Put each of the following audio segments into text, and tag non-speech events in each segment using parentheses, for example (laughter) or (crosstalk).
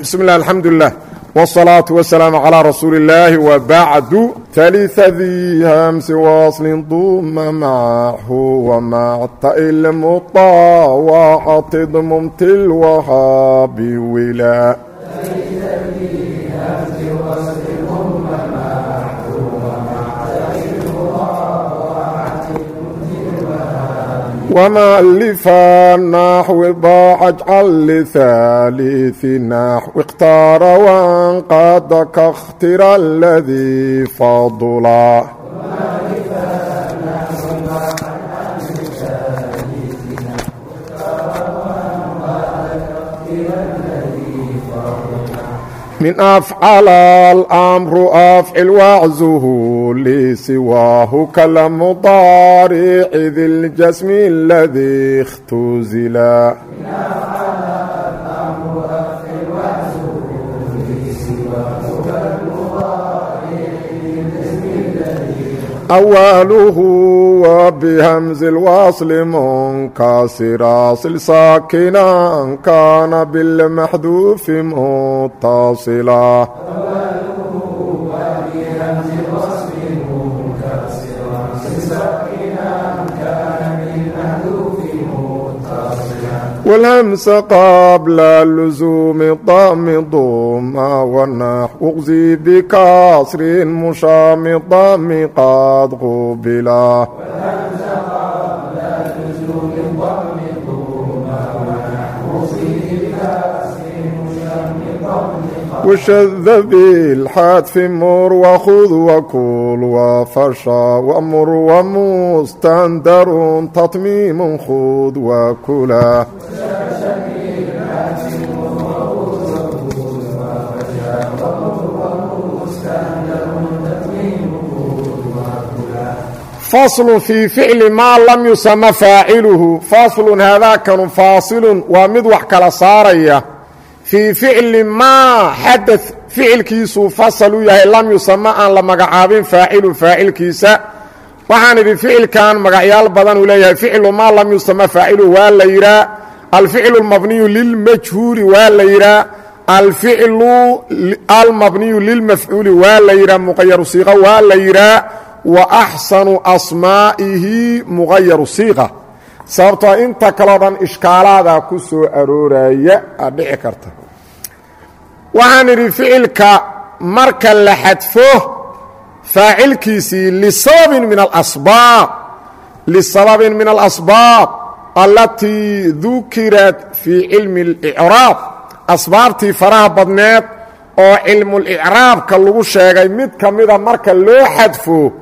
bismi lah alxamdulilah wاsalaatu wasalaamu calaa rasuuli illaahi wabacdu aliadii hamsi waslin duuma machu wamactail muطawacatidmumtilwahaabi wila. wahaabi wila ومألفا نحو ضاع اجعل لثالث نحو اختار وانقاد كاختر الذي فضلا من أفعل الأمر أفعل وعزه لسواه كالمضارع ذي الجسم الذي اختزلا awaaluhu waa bihamzi lwaasli munkasira sil saakina kaana bilmaxduufi mutasila والهمس قبل اللزوم طم ضم والنح أغزي بكسر مشام طم قد قبلا والهمس قبل اللزوم مر وخذ وكل وفشا وأمر ومستندر تطميم خذ وكلا faslu fii ficli maa lam yusama faaciluhu faslun haadaakanu faasilun waa mid wax kala saaraya fii ficli maa xada ficilkiisuu fasal u yahay lam yusama aan la magacaabin faacilu faacilkiisa waxaan idhi ficilkan magacyaal badan uu leeyahay ficlu maa lam yusama faaciluhu waa la yidhaa alficlu almabniyu lilmajhuuli waa la yidhaa alficlu almabniyu lilmafcuuli waa la yidhaa muqayaru siiqa waa la yidhaa wa axsanu asmaa'ihi muqayaru siiqa sababtoo inta kaleo dhan ishkaalaada ku soo arooraya aad dhici karta. Waxaan idhi ficilka marka la xadfo faacilkiisii lisababin min alasbaab lisababin min alasbaab allatii dukirat fii cilmi اlicraab asbaabtii faraha badneed oo cilmulicraabka lagu sheegay mid ka marka loo xadfo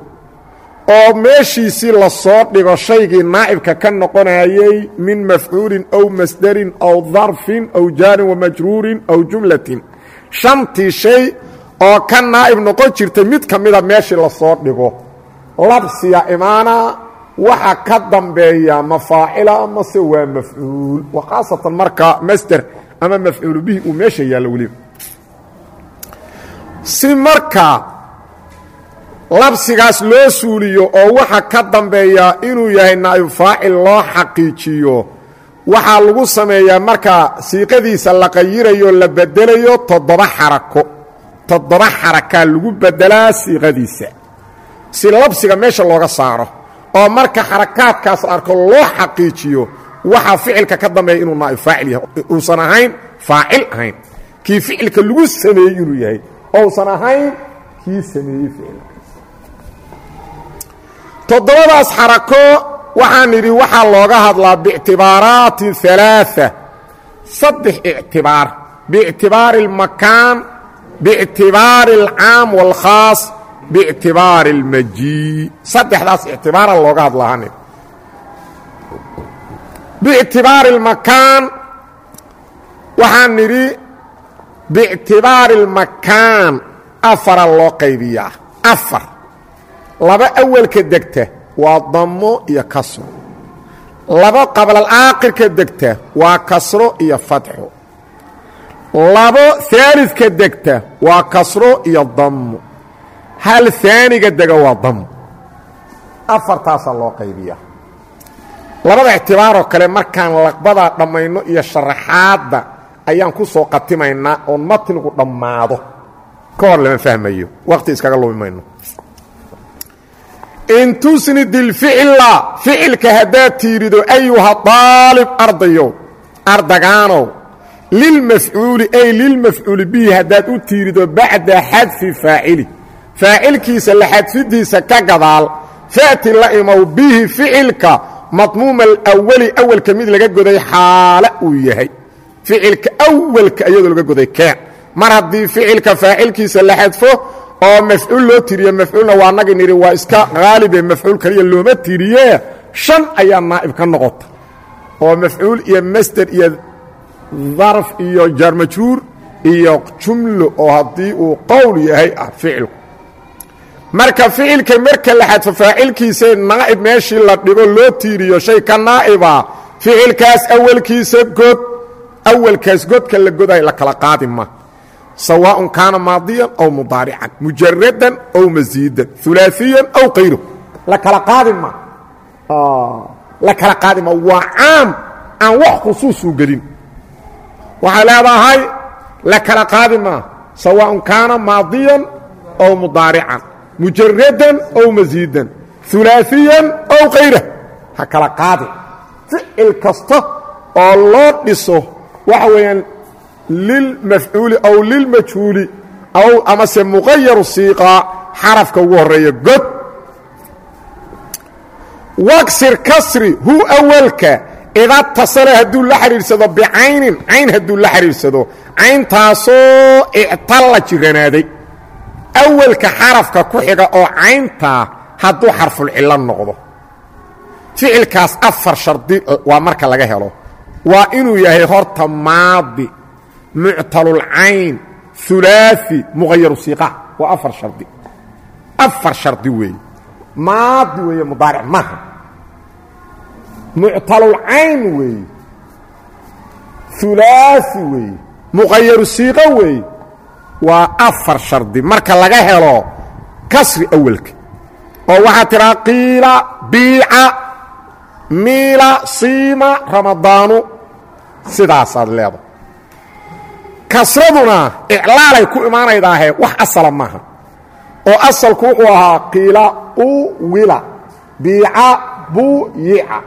oo meeshiisii la soo dhigo shaygii naa'ibka ka noqonayay min mafcuulin aw masdarin aw darfin aw jaarin wamajruurin aw jumlatin. Shantii shay oo ka naa'ib noqon jirtay mid ka mida meeshii la soo dhigo. Labsiya imaana waxa ka dambeeya mafaacila mase waa mafcuul. Wa khaasatan marka masder ama mafcuulu bihi uu meesha yaallo weliba si marka labsigaas loo suuliyo oo waxa ka dambeeya inuu yahay naa'ibu faacil loo xaqiijiyo. Waxaa lagu sameeyaa marka siiqadiisa la qayirayo la bedelayo toddoba xarako. Toddoba xarakaa lagu bedelaa siiqadiisa. Si labsiga meesha looga saaro oo marka xarakaadkaas arko loo xaqiijiyo waxaa ficilka ka dambeeya inuu naa'ibu faacil yahay. Uusan ahayn faacil ahayn. Kii ficilka lagu sameeyey inuu yahay. Ousan ahayn kii sameeyey ficilka toddobadaas xarako waxaan idhi waxaa looga hadlaa biictibaaraati alaaثa saddex ictibaar biictibaari اlmakaan biictibaari اlcaam wاlkhaas biictibaari اlmajii saddexdaas ictibaara looga hadlaa biictibaari اlmakaan waxaan nidhi biictibaari اlmakaan afara loo qaybiyaa afar laba awelka degta waa dammo iyo kasro. Laba qablalaakirka degta waa kasro iyo fadxo labo aalidka degta waa kasro iyo dammo. Hal aaniga dega waa dammo. Afartaasaa loo qaybiya labada ictibaaroo kale markaan laqbadaa dhammayno iyo sharaxaadda ayaan ku soo qatimaynaa oon matnigu dhammaado. Ka hor lama fahmayo waqti iskaga lumi mayno in tusnid ilficla ficilka haddaad tiirido ayuha daalib ardayow ardagaanow lilmafcuuli ay lilmafcuuli bihi haddaad u tiirido bacda xadfi faacili faacilkiisa la xadfidiisa ka gadaal fa'ti la imow bihi ficilka madmuuma alawali awalka mid laga goday xaale uu yahay ficilka awalka iyadoo laga goday keen mar haddii ficilka faacilkiisa la oo mafcuul loo tiriyo mafcuulna waa nagi nidhi waa iska haalibe mafcuul kaliya looma tiriye shan ayaa naa'ib ka noqota. Oo mafcuul iyo masder iyo darf iyo jaarmajruur iyo jumlo oo haddii uu qowl yahay ah ficilku. Marka ficilka marka la xadfo faacilkiisa naa'ib meeshii la dhigo loo tiiriyo shay ka naa'iba ficilkaas awalkiisa god awalkaas godka la goday la kala qaadi ma sawaaء kaana maadiyan aw mudaarican mujaradan aw masiidan ulaaiyan aw kayru la kala qaadi ma la kala qaadi ma waa caam aan wax khusuusuu gelin waxay leedahay la kala qaadi ma sawaaء kaana maadiyan aw mudaarican mujaradan aw masiidan ulaaiyan aw kayra ha kala qaadi ficil kasta oo loo dhiso waxa weeyaan lilmafcuuli aw lilmajhuuli aw amase muqayaru siiqa xarafka ugu horreeya god waksir kasri hu awalka ida tasala hadduu la xidhiidsado bicaynin cayn hadduu la xidhiidsado cayntaasoo ictalla jiranaaday awalka xarafka ku xiga oo cayntaa hadduu xarfulcillo noqdo ficilkaas afar shardi waa marka laga helo waa inuu yahay horta maadi muctalulcayn ulaai muqayaru siiqa waa afar shardi. Afar shardi weeye maadi weeye mudaaric maaha muctalulcayn weeye ulaai weeye muqayaru siiqo weeye waa afar shardi. Marka laga helo kasri awelka oo waxaa tiraa qiila biica miila siima ramadaanu. Sidaasaad leedahay kasraduna iclaalay ku imaanaydaahe wax asala maaha oo asalku wuxuu ahaa qiila uwila biica buyica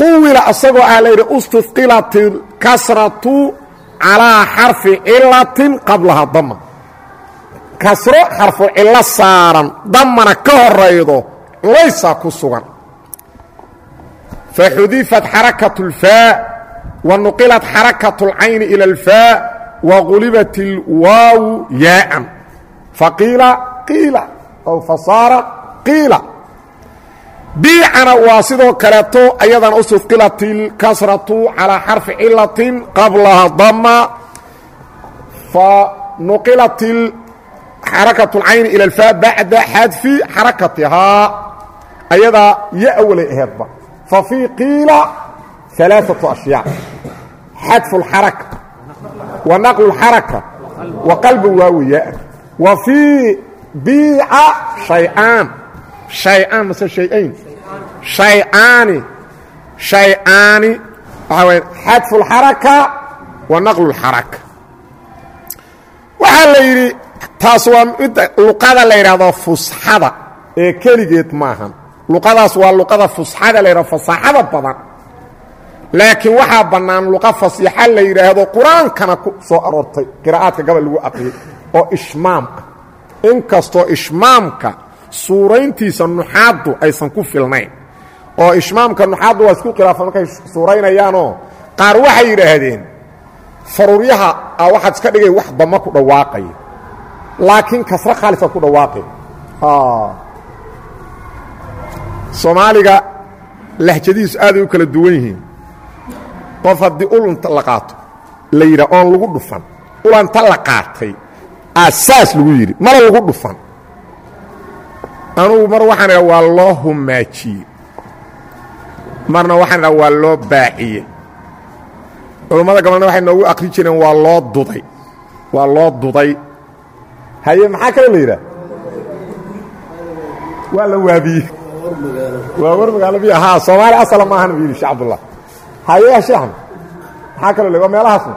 quwila isagoo ah layidhi ustusqilat kasratu calaa xarfi cilatin qablaha dama kasro xarfu cillo saaran damana ka horaydo culaysaa ku sugan faxudifat xarakat اlfaa wa nuqilat xarakat اlcayni ilى اlfaa wa qulibat اlwaawu yaaan faqiila qiila aw fasaara qiila biicana waa sidoo kaleeto ayadana usufqilat اlkasratu calىa xarfi cilatin qablaha dama fanuqilat xarakat اlcayni ilى اlfaa bacda xadfi xarakatihaa ayadaa yo awalay aheedba ففي قيiل ثaلاثة أشhyاء wa naqlu xaraka wa qalbu waawiya wa fii biica shayaan shayaan mase shayayn shayaani shayaani waxaa waya xadfu lxaraka wa naqlu lxaraka waxaa la yidhi taas waa midda luqada la yidhaahdo fusxada ee keligeed maahan luqadaas waa luqada fusxada la yidhahdo fasaaxada badan laakiin waxaa bannaan luqa fasiixa la yidhaahdo qur'aankana ku soo aroortay qiraa'aadka gabal lagu aqriyay oo ishmaam ah. Inkastoo ishmaamka suurayntiisa nuxaaddu aysan ku filnayn oo ishmaamka nuxaaddu waa isku khilaafan markay suuraynayaanoo qaar waxay yidhaahdeen faruuryaha a waxaad iska dhigay wax dama ku dhawaaqaya laakiin kasro khaalisa ku dhawaaqay. Soomaaliga lahjadihiisu aaday u kala duwan yihiin qof haddii ulunta la qaato la yidhah oon lagu dhufan. Ulanta la qaatay. Aasaas lagu yidhi mana lagu dhufan. Anugu mar waxaan idhaha waa loo humaajiyey. Marna waxaan idhaha waa loo baaciyey. Culummada gabalna waxay noogu akri jireen waa loo duday. Waa loo duday. Haye maxaa kale la yidhaha? Waa la waabiyey waa war magaalo. Biy haa soomaali asala maahan bu yidhi shee cabdullah haye sheekhan maxaa kaloo le waa meelahaasna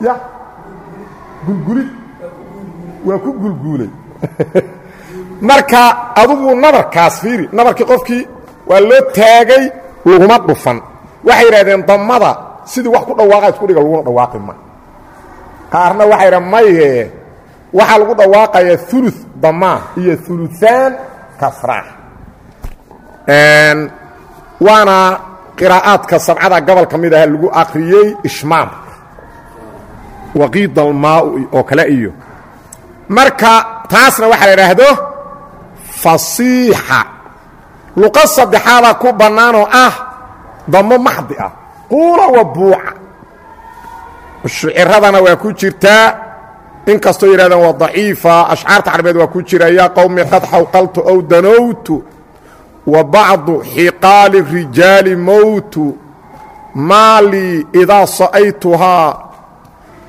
ya. Gulgulid waa ku gulguulay (laughs) marka adugu nabarkaas fiiri nabarkii qofkii waa loo taagay laguma dhufan. Waxay yidhahdeen damada sidii wax ku dhawaaqa isku dhiga laguna dhawaaqi ma. Qaarna waxay yidhahen maye waxaa lagu dhawaaqayaa ulu damaa iyo uluaan kasraa waana qiraa'aadka sabcada gobol ka ah lagu akriyey ishmaam. Waqiid almaa oo kale iyo. Marka taasna waxaa la idhaahdo fasiixa. Luqa saddexaada ku bannaanoo ah damo maxdi ah. Quula wa buuca. Shuciradana waa ku jirtaa in kastoo waa daciifa ashcaarta carbeed waa ku jira yaa qowmi qad xawqaltu ow danowtu wa bacdu xiqaali rijaali mowtu maalii idaa sa'aytuhaa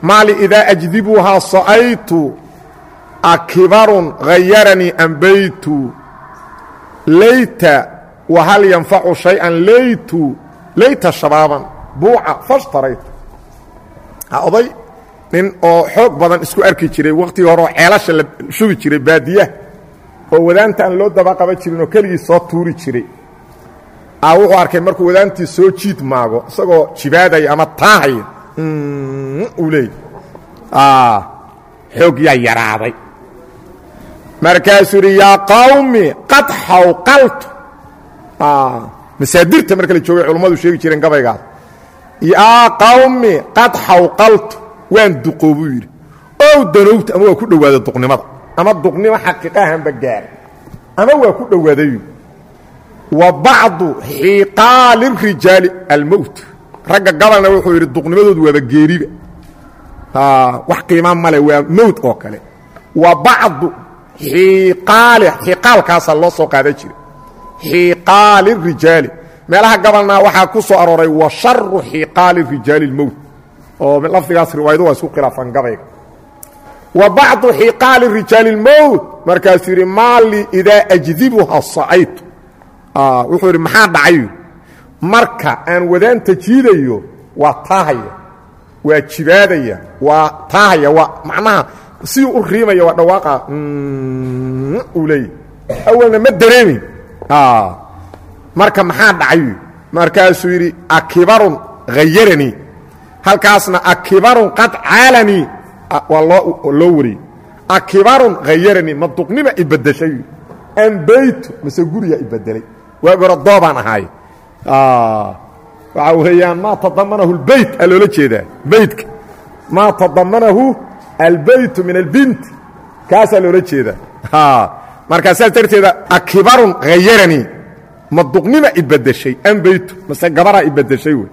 maalii idaa ajdibuhaa sa'aytu akibarun hayaranii ambeytu layta wahal yanfacu shay-an laytu layta shabaaban buuca fashtaraytu oday nin oo xoog badan isku arki jiray wakhtigii hore oo ceelasha la shubi jiray baadiyaha oo wadaanta aan loo daba qaban jirin oo keligii soo tuuri jiray. A wuxuu arkay markuu wadaantii soo jiid maago isagoo jibaadaya ama taahaya uu leey xoog yaa yaraaday. Markaasuu yidhi yaa qawmi qad xawqaltu. Masaadirta marka la joogay culummadu sheegi jireen gabaygaas. Yaa qawmi qad xawqaltu. Waan duqoobuu yidhi. Ow danowta ama waa ku dhowaada duqnimada ama duqnimo xaqiiqahanba gaara ama waa ku dhowaaday wa bacdu xiqaali rijaali almowt ragga gabalna wuxuu yidhi duqnimadoodu waaba geeriba. Wax qiima male waa mowt oo kale. Wa bacdu xiqaali xiqaalkaasaa loo soo qaadan jira xiqaali rijaali. Meelaha gabalna waxaa ku soo arooray wa sharu xiqaali rijaali اlmowt oo lafdigaas riwaayadu waa isku khilaafan gabayga wa bacdu xiqaali rijaali اlmowt markaasuu yidhi maali idaa ajdibuha sacaytu. Wuxuu yidhi maxaa dhacay? Marka aan wadaanta jiidayo waa taahaya waa jibaadaya waa taahaya waa macnaha si u riimaya waa dhawaaqa uu leeyahy awalna ma dareemin. Marka maxaa dhacay? Markaasuu yidhi akibarun hayaranii halkaasna akibarun qad caalanii waa loo wariyey. Akibarun hayaranii ma duqnima ibadeshay ambeytu mase guriyaa ibedelay waagi hore doobaan ahaay waxaa weeyaan maa tadamanahu اlbeyt aa loola jeedaa beytka maa tadamanahu albeytu min albint. Kaasaa loola jeedaa. Markaa saas darteeda akibarun hayaranii ma duqnima ibadeshay ambeytu mase gabaraa ibadeshay wey.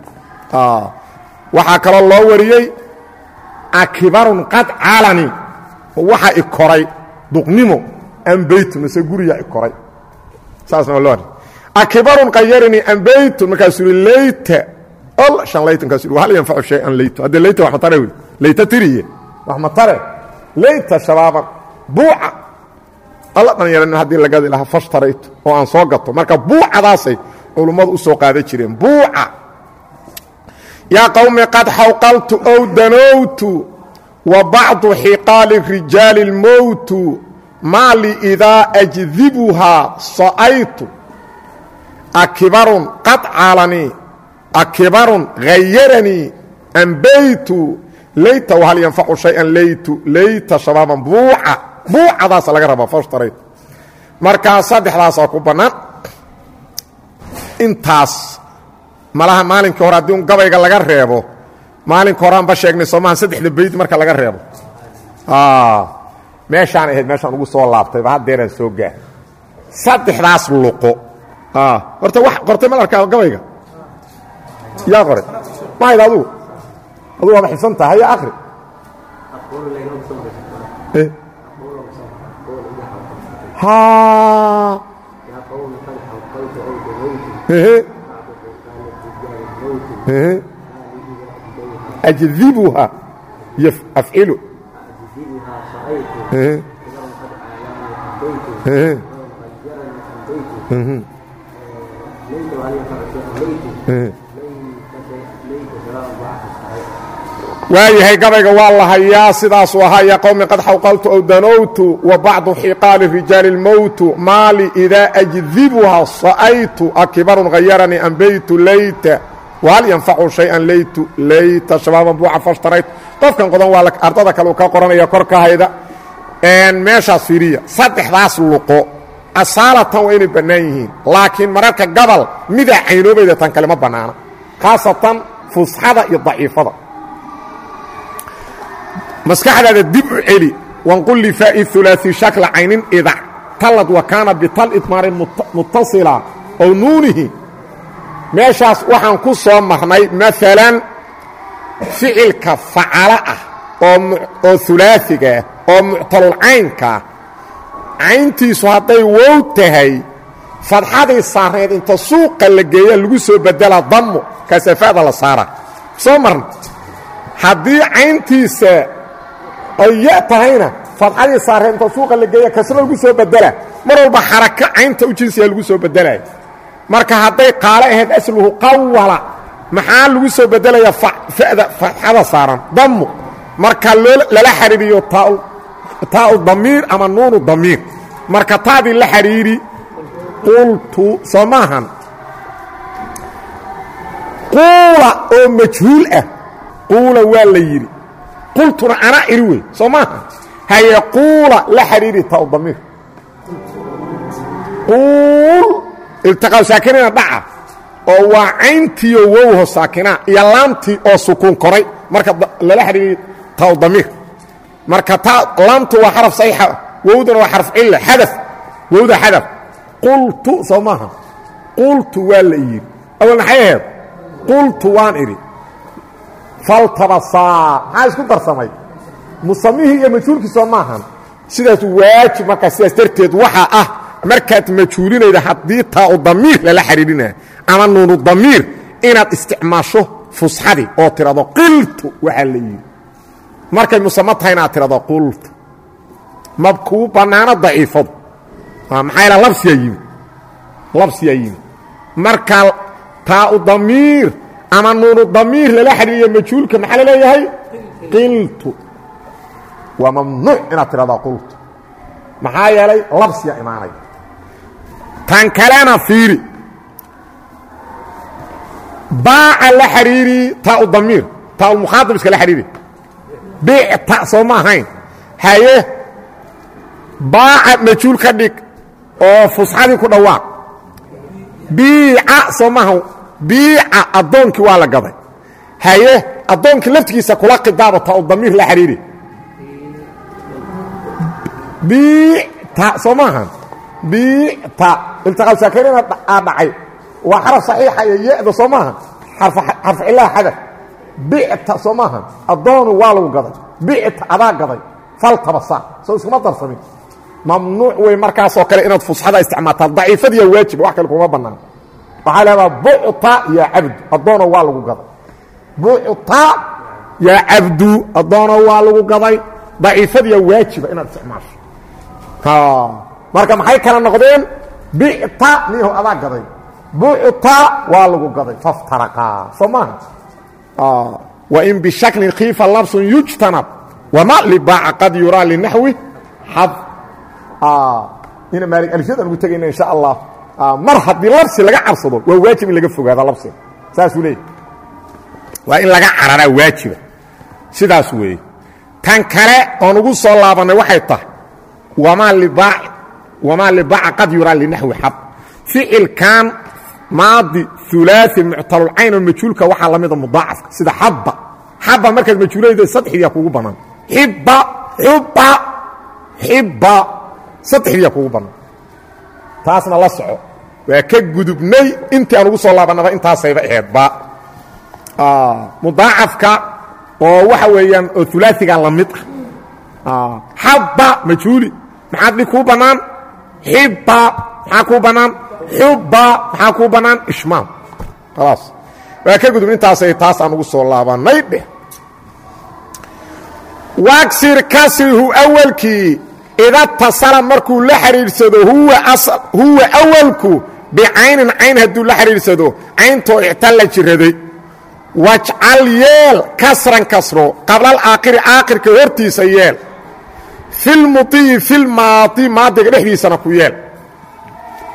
Waxaa kaloo loo wariyey akibarun qad caalanii waxa i koray duqnimo ambeytu mase guriyaa i koray. Saasna akibarun kayarini ambeytu markaasuu yidhi layta. Ol shan laytankaas yidhi hal yanfacu shay-an layto haddee layta wax ma tare wey layta tiriye wax ma tare layta shabaaban. Buuca. Alla dhallinyaran haddii la gadi lahaa fashtarayto oo aan soo gato. Marka buucadaasay culummadu u soo qaadan jireen. Buuca yaa qawmi qad xawqaltu ow danowtu wa bacdu xiqaali rijaali اlmowtu maali idaa ajdibuhaa sa'aytu akibarun qad caalanii akibarun hayaranii ambeytu layta wahal yanfacu shay-an laytu layta shabaaban buuca buucadaasa laga rabaa fashtarayt markaa saddexdaasaa ku bannaan intaas malaha maalinkii hore haddii un gabayga laga reebo maalinka horeanba sheegnay soomaha saddexda bayd marka laga reebo meeshaan ahayd meeshaan ugu soo laabtayba haddeeraan soo gaar saddexdaas luqo horta wax qortay mal arkaa gabayga yaa qoray mahayd adugu adugu waaba xifsan taha haya akri ha أجذبها أفعل waayahay gabayga waa la hayaa sidaasuu ahaa ya qowmi qad xawqaltu ow danowtu wa bacdu xiqaali rijaali اlmowtu maali idaa ajdibuha sa'aytu akibarun hayaranii ambeytu leyta wahal yanfacu shay-an leytu leyta shabaaban buuca fashtarayt qofkan qodan waa ardada kale uu ka qoranaya korkahayda. Meeshaas fiiriya saddexdaas luqo asaalatan waa inay bannaan yihiin. Laakiin mararka gabal midaa caynoobayda tan kale ma bannaana. Khaasatan fusxada iyo daciifada. Maskaxdaada dib u celi wanqul lifaa'i ulaai shakla caynin idac. Talad wa kaana bital idmaarin mutasila ow nuunihi meeshaas waxaan ku soo marnay maalan ficilka facalo ah oo ulaaigaah oo muctalulcaynkaa cayntiisu hadday wow tahay fadxadii saarneed inta suuqa la geeya lagu soo bedelaa dammo kaasafaada la saara. Soo marna. Haddii cayntiisa ay ya tahayna fadxadii saarneed inta suuqa la geeya kasro lagu soo bedela mar walba xarako caynta u jinsiga lagu soo bedelaya marka hadday qaalo ahayd asluhu qawala maxaa lagu soo bedelaya fada fadxada saaran? Dammo marka lala xariiriyo taau damiir ama nuunu damiir. Marka taadii la xidhiidhi qultu soo maahan oo majhuul ah quula waa la yidhi. Qultuna anaa idhi wey soo maaha haye quula la xidhiidhi taau damiir. Quul iltiqaa saakinina dhaca oo waa cayntiioo wowho saakinaa iyo laamtii oo sukuun koray. Marka lala xidhiidhi taau damiir. Marka taa laamtu waa xaraf saxiixa wowdana waa xarf cilla xadaf wowda xadaf. Qultu soo maaha. Qultu waa la yidhi. Awal maxay ahayd? Qultu waan idhi. Faltabasaa maxaa isku darsamay? Musamihii iyo majhuulkii soo maahan. Sidaas waajib markaa sidaas darteed waxaa ah markaad majhuulinayda haddii taau damiir lala xidhiidhinaya ama nuunu damiir inaad isticmaasho fusxadii oo tidhahdo qiltu waxaa la yidhi. Markay musamo tahay inaad tidhahdo qultu. Ma kuu bannaano daciifadu? Maxaa yala labsiyaa yimid labsiyaa yimid marka taau damiir ama nuunu damiir lala xidhiiriyo majhuulka maxaa la leeyahay? Qiltu. Waa mamnuuc inaad tidhahdaa qultu. Maxaa yeelay labsiya imaanaya tan kalena fiiri. Baaca la xidhiiri taau damiir taaulmukhaaطib iska la xidhiiri bicta soo ma ahayn. Haye baaca majhuul ka dhig oo fusxadii ku dhawaaq. Biica soo maaha biica addoonkii waa la gaday. Haye addoonkii laftigiisa kula khidaaba taau damiir la xidhiiri biicta soo maaha biicta iltiqaal saakirina aa dhacay. Waa xaraf saxiixa iyo ye'da soo maaha xarf cillaha xadaf bicta soo maaha addoonu waa lagu gaday. Bicta adaa gaday. Faltabasa soo iskuma darsamin. Mamnuuc wey markaasoo kale inaad fusxada isticmaaltaa daciifadiya waajiba wax kale kuma bannaan. Waxaa leedaa bucta yaa cabdu. Addoono waa lagu gaday. Bucta yaa cabdu. Addoono waa lagu gaday. Daciifadiya waajiba inaad isticmaasho marka maxay kala noqdeen? Bicta niyahu adaa gaday. Bucta waa lagu gaday. Faftaraqaa soo maaha wain bishaklin khiifa labsun yujtanab. Wama libaaca qad yuraa linaxwi xad ina maali alfyadan ugu tegayna insha allah. Mar haddii labsi laga cabsado waa waajib in laga fogaada labsiga saasuu leeyay waa in laga cararaa waajiba. Sidaas weeye. Tan kale oon ugu soo laabannay waxay tahay wamaa libaac wamaa libaaca qad yuraa linaxwi xad ficilkan maadi ulaai muctalulcayn oo majhuulka waxaa la mida mudaacafka sida xabba xabba markaad majhuulayda saddexdiyaa kugu bannaan xibba xubba xibba saddexdiyaa kugu bannaan taasna la soco waa ka gudubnay intii aan ugu soo laabannaba intaasayba aheedba mudaacafka oo waxa weeyaan oo ulaaigan la mid ah xabba majhuuli maxaad dhig kuu bannaan xibba maxaa kuu bannaan? Xubba maxaa kuu bannaan? Ishmaam khalaas. Waa ka gudub intaasay taas aan ugu soo laabannay dheh wagsir kasrihu awalkii ida tasala markuu la xidhiidhsado huwa awalku bicaynin cayn hadduu la xidhiidhsado cayntoo ictalla jiraday. Wajcal yeel kasran kasro qablal aakiri aakirka hortiisa yeel filmudiyi filmaadi maadiga dhexdiisana ku yeel.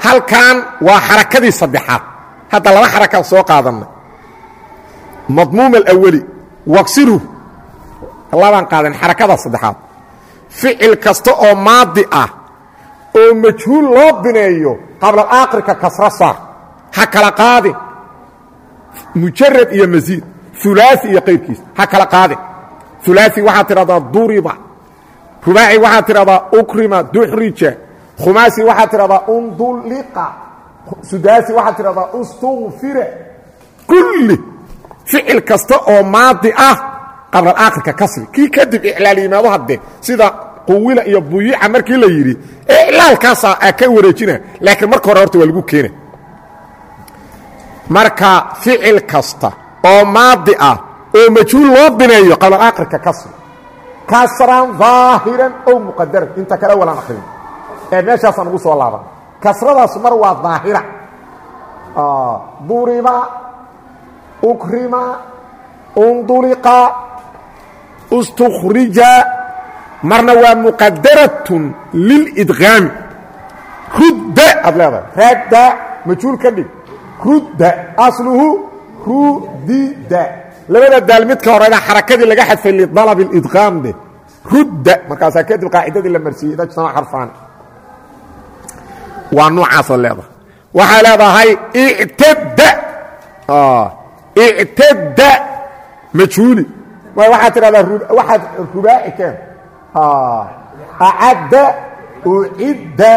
Halkan waa xarakadii saddexaad. Hadda laba xarakaan soo qaadanay. Madmuum alawali waqsiru labaan qaadan xarakada saddexaad. Ficil kasta oo maadi ah oo majhuul loo bineeyo qablal aakirka kasro saar ha kala qaadin mujarad iyo masiid ulaai iyo qayrkiis ha kala qaadin ulaai waxaad tidhahdaa duriba rubaaci waxaad tidhahdaa ukrima duxrija khumaasi waxaad tidhahdaa unduliqa. Sudaasi waxaad tidhahdaa ustukfira kulli ficil kasta oo maadi ah qablal aakhirka kasri. Kii kadib iclaal yimaado hadde sida quwila iyo buyica markii la yidhi iclaalkaasaa a ka wareejina. Laakiin marka hore horta waa lagu keena marka ficil kasta oo maadi ah oo majhuul loo bineeyo qablal aakhirka kasri kasran ظaahiran ow muqadaran inta kale walaan akrin ee meeshaasaan ugu soo laaban. Kasradaas mar waa daahira duriba ukrima unduliqa ustukhrija marna waa muqadaratun lilidqaami rudda aad leedahay. Radda majhuul ka dhig. Rudda asluhu rudida labada daal midka horena xarakadii laga xadfay lidalab اlidqaam de. Rudda. Markaasaa kadib qaacidadii la marsiiyey dajtama xarfaan. Waa noocaasoo leedahay. Waxay leedahay ictadda. Ictadda. Majhuuli. Waxaad tidhahdaa waxaad rubaaci keen. Acadda ucidda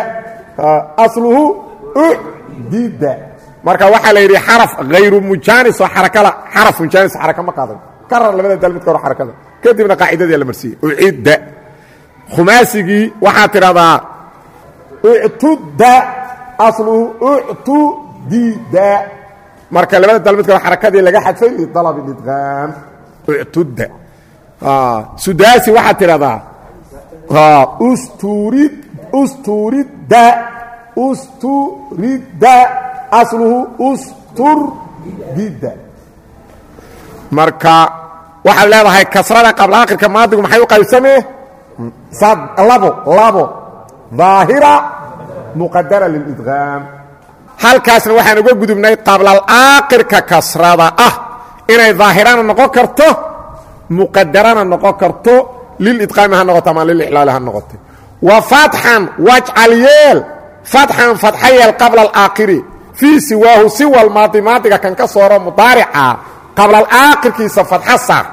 asluhu ucdida marka waxaa la yidhi xaraf hayru mujaanis oo xarakala xaraf mujaanis xaraka ma qaadan. Karar labada daal midka hore xarakada. Kadibna qaacidadii la marsiiyey. Ucidda. Khumaasigii waxaad tidhahdaa uctudda asluhu uctudida. Marka labada daal midka hore xarakadii laga xadfay lidalab lidqaam uctudda sudaasi waxaad tidhahdaa usturid usturidda usturidda asluhu usturdida marka waxaad leedahay kasrada qabla akhirka maadigu maxay u qaybsamee labo labo. Daahira muqadara lilidqaam halkaasna waxaan uga gudubnay qablalaakirka kasrada ah inay daahirana noqon karto muqadarana noqon karto lilidqaami ha noqoto ama lilixlaali ha noqoto. Wa fatxan wajcal yeel. Fatxan fatxa yeel qabla alaakiri fii siwaahu siwal maadi maadiga kan ka sooro mudaarica qablalaakirkiisa fatxa saar.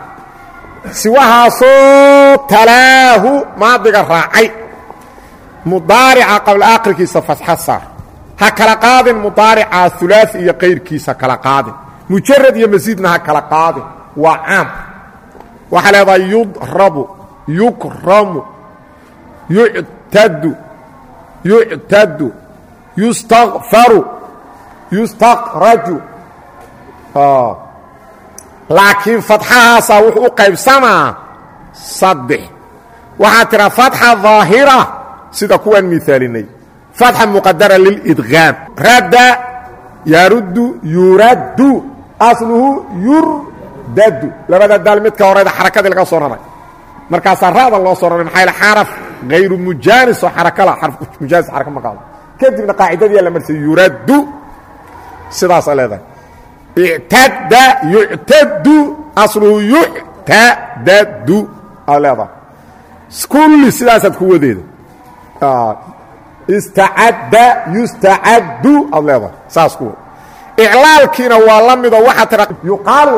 Siwahaasoo talaahu maadiga raacay. Mudaarica qablaaakhirkiisa fatxa saar. Ha kala qaadin mudaarica ulaai iyo kayrkiisa kala qaadin. Mujarad iyo masiidna ha kala qaadin. Waa caam. Waxaa leedahay yudrabu yukramu yuctadu yuctadu yustakfaru yustaqraju laakiin fatxahaasaa wuxuu u qaybsamaa saddex waxaa tidhaa fatxa daahira sida kuwaan miaalinay fatxa muqadara lilidqaam radda yaruddu yuraddu asluhu yurdadu labada daal midka horeyda xarakadii laga soo raray markaasaa ra'da loo soo raray maxaa xaraf hayru mujaanis oo xarakala mujaanis xaraka ma qaado kadibna qaacidadiyaa la marsay yuraddu sidaasa leedahay. Ictada yuctadu asluhu yuctadadu aad leedahay. Kulli ku wadeeda ah, istacadda yustacaddu aad leedahay. Saas waa la mido waxaa tira yuqaalu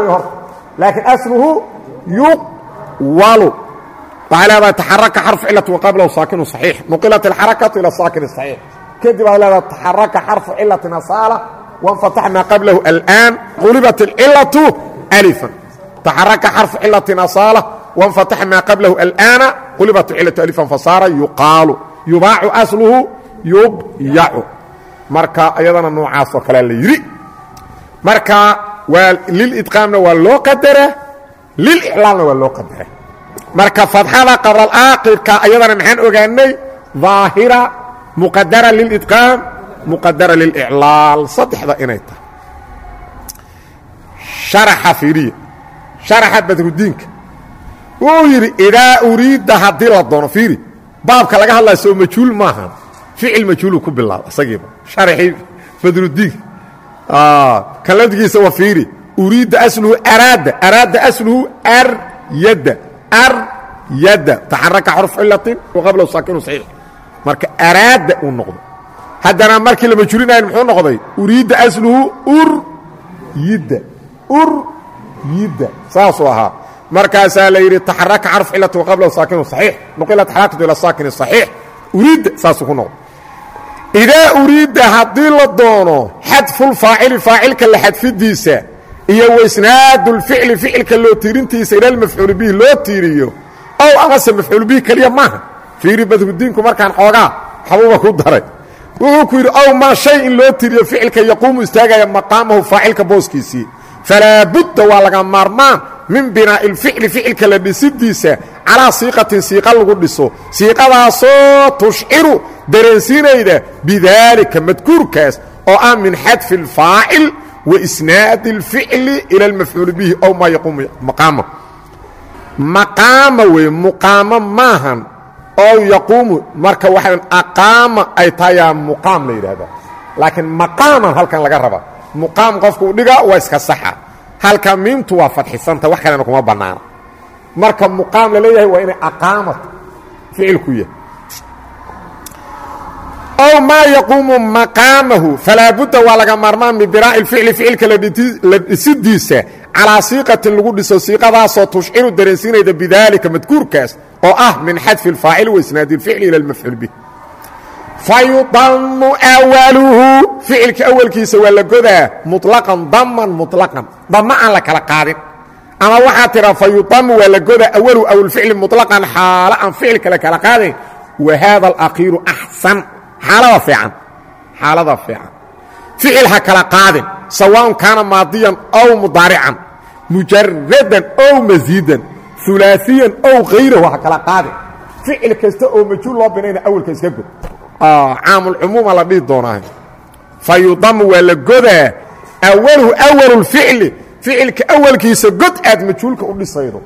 way asluhu yuqwalu. Waxay leedahay taxaraka xarfu cilati waqablahu saakinu saxiix. Nuqilat alxarakatu ila saakini saxiix. Kadib waxay leedahay taxaraka xarfu وانفتح ما قبله الآن قلبت العلة ألفا تحرك حرف علة أصالة وانفتح ما قبله الآن قلبت العلة ألفا فصار يقال يباع أصله يبيع marka ayadana noocaas oo kale la yidhi marka waa lilidqaamna waa loo qadara lilixlaalna waa loo qadara marka fadxada qablalaakirka ayadana maxaan ogaanay ظaahira muqadara lilidqaam muqadara liliclaal saddexda inay tahay. Sharaxa fiiriya. Sharaxa badrudiinka. Wuu yidhi idaa uriidda haddii la doono fiiri baabka laga hadlaya soo majhuul maaha. Ficil majhuulu ku bilaaba isagiiba. Sharaxii badrudiinka kaladigiisa wa fiiri. Uriidda asluhu araada araada asluhu aryadda aryadda taxaraka xarf cilatin waqablahu saakinu saxiix. Marka araada uu noqdo haddana markii la majhuulinayn muxuu noqday? Uriidda asluhu uryidda uryidda saasuu ahaa. Markaasaa la yidhi taxaraka xarf cilatin waqablahu saakinu saxiix. Nuqilat xarakatu ila saakini saxiix. Uriidda saasuu ku noqdo idaa la doono xadfulfaacili faacilka la xadfidiisa iyo waisnaadu lficli ficilka loo tiirintiisa ila lmafcuuli bihi loo tiiriyo ow amase mafcuul bihi keliya maaha. Fiiri badrudiinku markaan xoogaa xabuuba ku daray wuxuu ku yidhi aw maa shay in loo tiriyo ficilka yaquumu istaagaya maqaamahu faacilka booskiisii. Falaa budda waa laga maarmaan min binaa'i lficli ficilka la dhisidiisa calaa siiqatin siiqa lagu dhiso. Siiqadaasoo tushciru dareensiinayda bidaalika madkuurkaas oo ah min xadfi اlfaacil wa isnaadi اlficli ila almafcuuli bihi ow maa yaquumu maqaama maqaama wey muqaamo maahan oo yaquumu marka waxaa aqaama ay tahay yaa muqaam la yidhaahdaa laakiin maqaaman halkan laga raba muqaam qofka u waa iska saxa halka miimtu waa fadxisanta wax kalena kuma bannaana marka muqaam la leeyahay waa inay aqaamat ficilku yahay ow maa yaquumu maqaamahu falaa budda waa laga maarmaan min binaa'i lficli ficilka la dhisidiisa calaa siiqatin lagu dhiso siiqadaasoo tushciru dareensiinayda bidaalika madkuurkaas oo ah min xadfi اlfaacil waisnaadi اlficli ila اlmafcuul bih fayudamu awaluhu ficilka awalkiisa waa la godaa muطlaqan daman muطlaqan dama aan la kala qaadin ama waxaa tiraa fayudamu waa la godaa awaluhu awlficli muطlaqan xaalo aan ficilka la kala qaadayn wa haada alakhiiru axsan xaalada fiican xaalada fiican ficil ha kala qaadin sawaaءn kaana maadiyan ow mudaarican mujaradan ow masiidan ulaaiyan ow hayrahu ha kala qaadin ficil kasta oo majhuul loo binayna awalka iska god caamulcumuuma la dhihi doonaa fayudamu waa la godaa awaluhu awalu lficli ficilka awalkiisa god aad majhuulka u dhisaydo.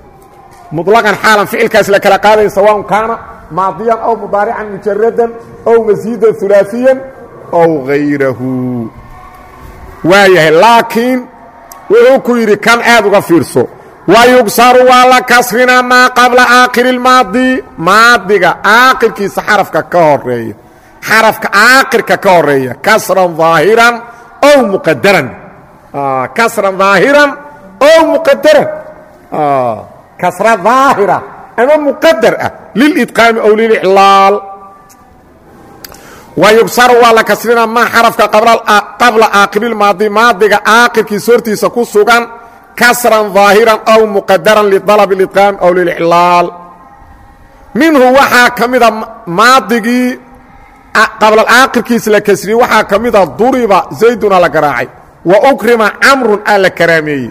Muطlaqan xaalan ficilkaas la kala qaadaya sawaaءn kaana maadiyan ow mudaarican mujaradan ow masiidan ulaaiyan ow hayrahu waayahay laakiin wuxuu ku yidhi kan aad uga fiirso wayugsaru waa la kasrinaa maa qabla aakhiri lmaadi maadiga aakirkiisa xarafka ka horreeya xarafka aakirka ka horreeya kasran aahiran ow muqadaran kasran ظaahiran ow muqadaran kasra ظaahira ama muqadar ah lilidqaami ow liliclaal wayugsaru waa la kasrinaa maa xarafka qabla aakhiri lmaadi maadiga aakirkiisa hortiisa ku sugan kasran ظaahiran aw muqadaran liطalab اlidqaam aw liliclaal minhu waxaa ka mida maadigii qabla aakhirkiisa la kasriyey waxaa ka mida duriba zayduna la garaacay wa ukrima camrun aa la karaameeyey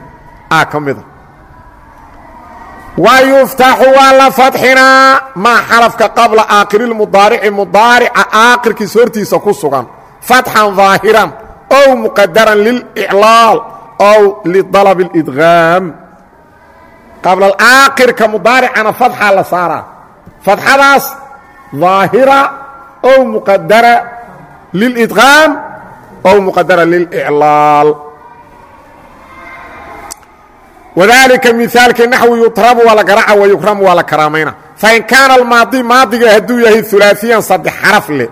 aa ka mida wa yuftaxu waa la fadxinaa maa xarafka qabla aakhiri mudaarici mudaarica aakhirkiisa hortiisa ku sugan fatxan ظaahiran ow muqadaran liliclaal ow lialab اidgaam qabla alaakhirka mudaaricana fadxaa la saaraa fadxadaas daahira ow muqadara lilidqaam ow muqadara liliclaal wadalika miaalkii naxwi yutrabu waa la garaca wa yukramu waa la karaamayna fain kaana almaadi maadiga hadduu yahay ulaaiyan saddex xaraf leh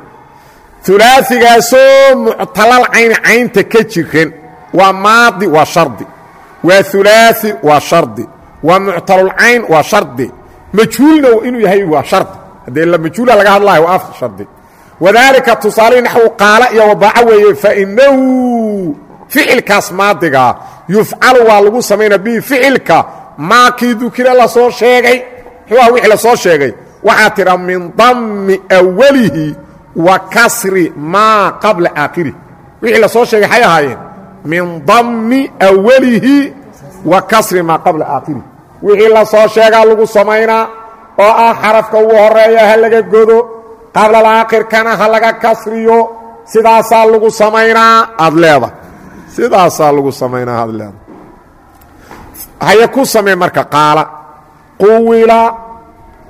ulaaigaasoo muctalal cayni caynta ka jiran waa maadi waa shardi. Waa ulaai waa shardi. Waa muctalulcayn waa shardi. Majhuulna inuu yahay waa shardi. Haddee la majhuula laga hadlayo waa afar shardi. Wadaalika tusaale naxwu qaala iyo wabaaco weeye fainahu ficilkaas maadigaa yufcalu waa lagu samaynaa bihi ficilka. Maakii dukira la soo sheegay muxuu ah wixii la soo sheegay? Waxaa tidha min dammi awalihi wa kasri maa qabla aakhirih wixii la soo sheegay waxay ahaayeen min dammi awalihi wa kasri maa qabla aakhirih wixii la soo sheegaa lagu samaynaa oo ah xarafka ugu horreeya ha godo qablalaaakhirkana ha laga kasriyo sidaasaa lagu samaynaa aad leeda lagu samaynaa aad leeda samee marka qaala. Quwila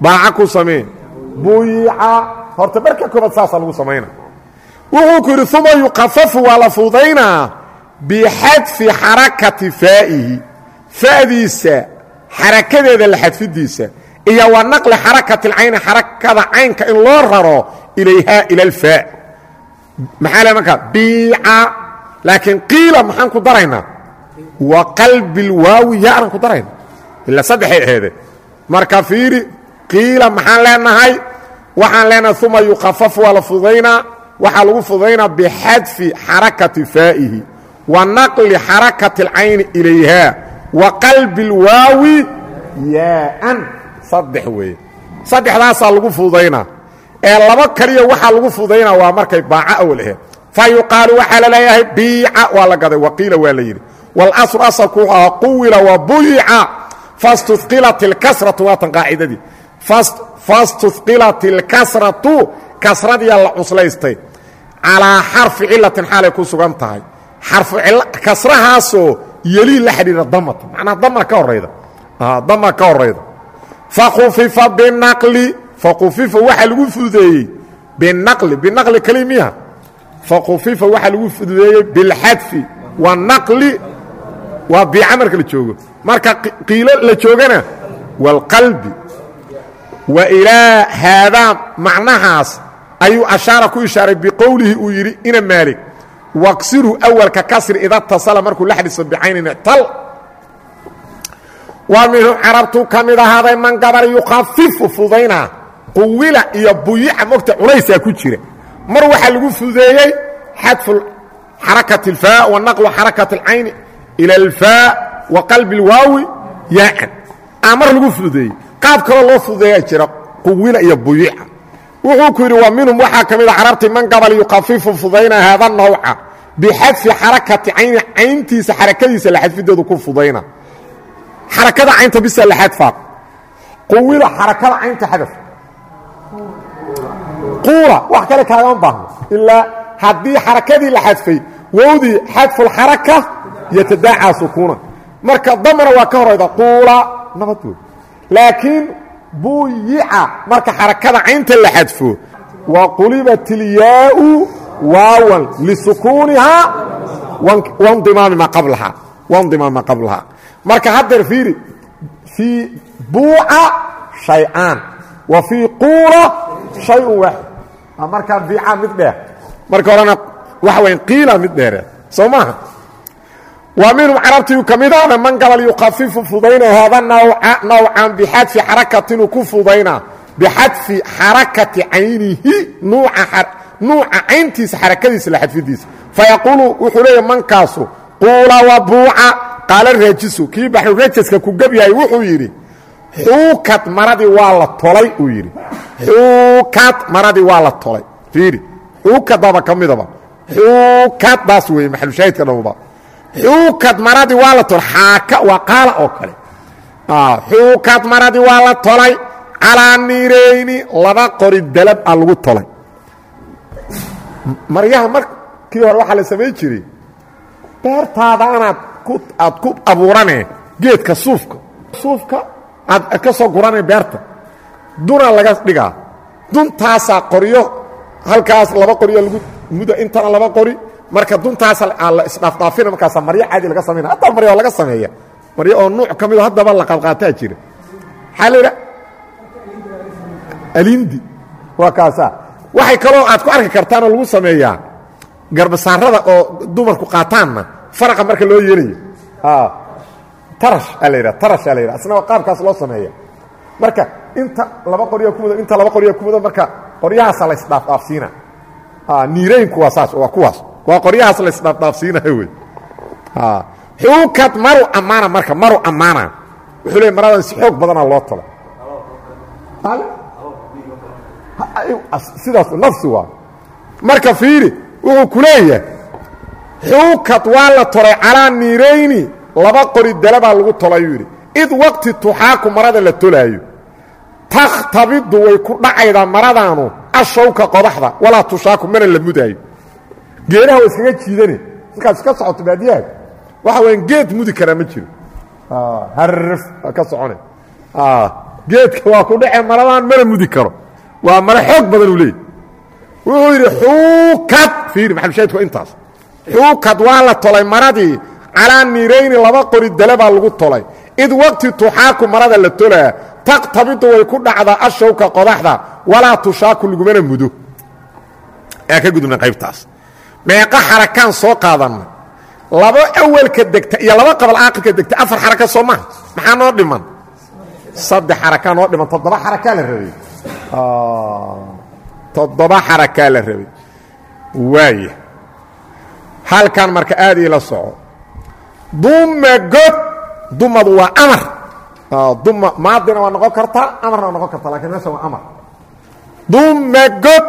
baaca samee. Buyica horta marka koobaad saasaa lagu samayna wuxuu ku yidhi uma yukafafu waa bixadfi xarakati faa'ihi fa'diisa xarakadeeda la xadfidiisa iyo wa naqli xarakati اlcayni xarakada caynka in loo raro ilayha ila alfaa maxaa le markaa biica laakiin qiila maxaan ku daraynaa wa qalbi اlwaawi yaanan ku darayna ila saddexay aheede marka fiiri qiila maxaan leenahay waxaan leenahay uma yukafafu waa la fudaynaa waxaa lagu faa'ihi wa naqli xarakati اlcayni ilayha wa qalbi اlwaawi yaaan saddex weeye saddexdaasaa lagu fudaynaa ee laba kaliya waxaa lagu fudaynaa waa markay baaca awal aheed fa yuqaalu waxaa la leeyahay biica waa la gaday waqiila waa la yidhi wاlaslu asalku wuxuu ahaa quwila wa buyica fastuqilat اlkasratu waatan qaacidadii fastuqilat اlkasratu kasradiyaa la cuslaystay calaa xarfi cilatin xaalay ku sugan tahay xarfu kasrahaasoo yelii la xidhiira damata macnaa dama ka horayda dama ka horayda fakufifa binaqli fakufifa waxaa lagu fududeeyey binaqli binaqli keli miya fakufifa waxaa lagu fududeeyey bilxadfi wanaqli waa biica la joogo. Marka qiilo la joogana wاlqalbi wa ilaa haadaa macnahaas ayuu ashaara ku ishaaray biqowlihi uu yidhi ina maalig waqsiru awalka kasri ida tasala markuu la xadhiiso bicaynin ictal waa minhu carabtu ka mid ahaaday man gabar yukhafifu fudaynaa quwila iyo buyica mogta culaysaa ku jira mar waxaa lagu fudeeyey xadfu xarakati اlfaa wa naqlu xarakati اlcayni ila alfaa wa qalbi اlwaawi yaaan a mar lagu fudeeyey qaab kaloo loo fudeeyaa jira quwila iyo buyica wuxuu ku yidhi wa minhum waxaa ka mid a carabti man gabal yukhafifu fudaynaa haada nawca bixadfi xarakati cayni cayntiisa xarakadiisa la xadfideedu ku fudayna xarakada caynta bisa la xadfaa quwila xarakada caynta xadaf quula wax kale kaagama baahno ilaa haddii xarakadii la xadfay wowdii xadfulxaraka yatadaacaa sukuuna marka damana waa ka horayda quula nabad wey laakiin buyica marka xarakada caynta la xadfo wa qulibat ilyaau waawan lisukuunihaa wandimaami maa qablahaa wandimaami maa qablahaa. Marka haddeer fiiri fii buuca shay-aan wa fii quula shay-un waaxid. Markaa biica mid dheer. Marka horena waxa wayan qiila mid dheere. Soo maaha? Wa minhum carabtiu ka mid ahna man gabal yukhafifu fudayna haada nawcan bixadfi xarakatinuu ku fudaynaa bixadfi xarakati caynihi nuuca cayntiisa xarakadiisa la xadfidiisa fayaquulu wuxuu leeya mankaasu quula wa buuca. Qaala raajisu kii baxrurajaska ku gab yahay wuxuu yidhi xuukad maradii waa la tolay uu yidhi. Xuukad maradii waa la tolay. Fiiri xuukadaba ka midaba xuukaddaas weeye maxalushaahidka dhamuba xuukad maradii waa la tolay. Xaaka waa qaala oo kale. Xuukad maradii waa la tolay calaa niirayni laba qori dalab a lagu tolay maryaha markii hore waxaa la samayn jiray beertaada anaad aad ku abuurane geedka suufka. Suufka aad ka soo gurane beerta. Duna laga dhigaa duntaasaa qoryo halkaas laba qoryo lagu muda intana laba qori. Marka duntaasa la isdhaafdhaafina markaasa maryo caadi laga samayna hataa maryo laga sameeya. Maryo oo nuuc ka mido haddaba la qaadqaataa jira. Maxaa la yidha alindi. Waa kaasaa waxay kaloo aad ku arki kartaanoo lagu sameeyaa garbasaarada oo dumarku qaataanna faraqa marka loo yeerayo tarash aa la yidhaha tarash aa la yidhaha. Asna qaabkaas loo sameeya marka inta laba qoryaa ku mudo inta laba qoryaa ku mudo marka qoryahaasa la isdhaafdhaafsiina. Niiraynku waa saas waa kuwaas. Waa qoryahaas la isdhaafdhaafsiinaya wey. Xuukad maru ammaana marka maru ammaana. Wuxuu leey maradan si xoog badanaa loo talo sidaas nafsi waa. Marka fiiri wuxuu ku leeyahay xuukad waa la tolay calaa niirayni laba qori dalabaa lagu tolayuu yidhi. Id waqti tuxaaku marada la tolaayo. Takhtabidu way ku dhacaydaa maradaanu ashawka qodaxda walaa tushaaku mana la mudaayo. Geedaha waa iskaga jiidane markaad iska socoto baadiyaha. Waxa wayaan geed mudi karaa ma jiro. Harf waa ka socone. Geedka waa ku dhece maradaan mana mudi karo waa maro xoog badan uu leeyay wuxuu yidhi xuukad. Fiiri maxalushaahidku intaas. Xuukad waa la tolay maradii calaa niirayni laba qori dale baa lagu tolay. Id waqti tuxaaku marada la tolaa taqtabidu way ku dhacdaa ashawka qodaxda walaa tushaaku lagumana mudo. Aa ka gudubna qaybtaas. Meeqa xarakaan soo qaadanna laba awalka degta iyo laba qabal aaqirka degta afar xaraka soo maha. Maxaa noo dhiman? Saddex xarakaa noo dhiman toddoba xarakaa la rabay Ah, toddoba xarakaa la rabay. Waaya halkan marka aad iila soco duma god dumadu waa amar. Ah, duma maadina waa noqon kartaa amarna waa noqon kartaa lakiin meesha waa amar. Duma god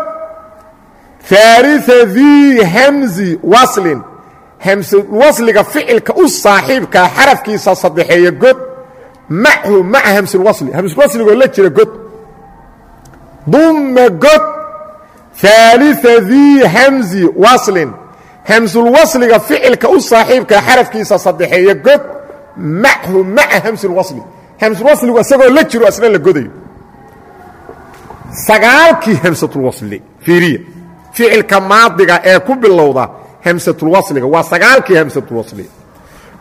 farisa dii hamzi waslin. Hamsulwasliga ficilka u saaxiibkaa xarafkiisa sadexeeya god. Machu maca hamsulwasli hamsulwasligoo la jira god dumma god ثaaliثa dii hamzi waslin. Hamsulwasliga ficilka u saaxiibka xarafkiisa saddexeeya god machu maca hamsulwasli hamsulwasligu isagoo la jiro asna la godayo. Sagaalkii hamsatulwasli fiiriya. Ficilka maadiga ee ku bilowda hamsatulwasliga waa sagaalkii hamsatulwasli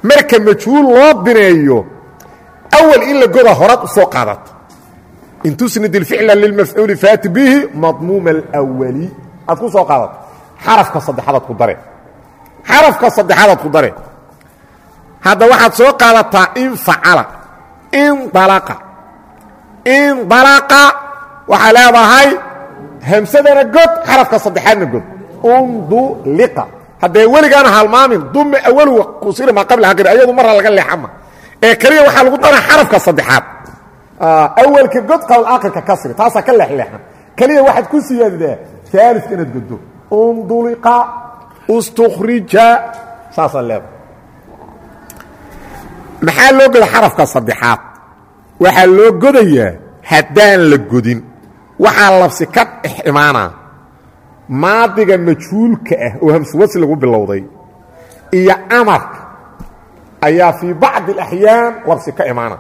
marka majhuul loo bineeyo awal in la goda horaad u soo qaadata in tusnid ilficla lilmafcuuli faati bihi madmuuma alwali aad ku soo qaadato xarafka saddexaadaad ku dare xarafka saddexaadaad ku dare hadda waxaad soo qaadataa in facala in dalaqa in dalaqa waxaa leedahay hamsadana god xarafka saddexaadna god unduliqa haddee weligaana halmaamin duma awaluga kusiri maa qabla aqri ayadu marra laga leexama ee keliya waxaa lagu dara xarafka saddexaad awalka god qabla aqrika kasri taasaa ka leexleexan keliya waxaad ku siyaadidaa aalika inaad goddo unduliqa ustukhrija saasaa leeda maxaa loo goda xarafka saddexaad waxaa loo godayaa haddaan la godin waxaa labsi ka dhex maadiga majhuulka ah oo hamsuwasi lagu bilowday iyo amarka ayaa fii bacdi اlaxyaan labsi ka imaana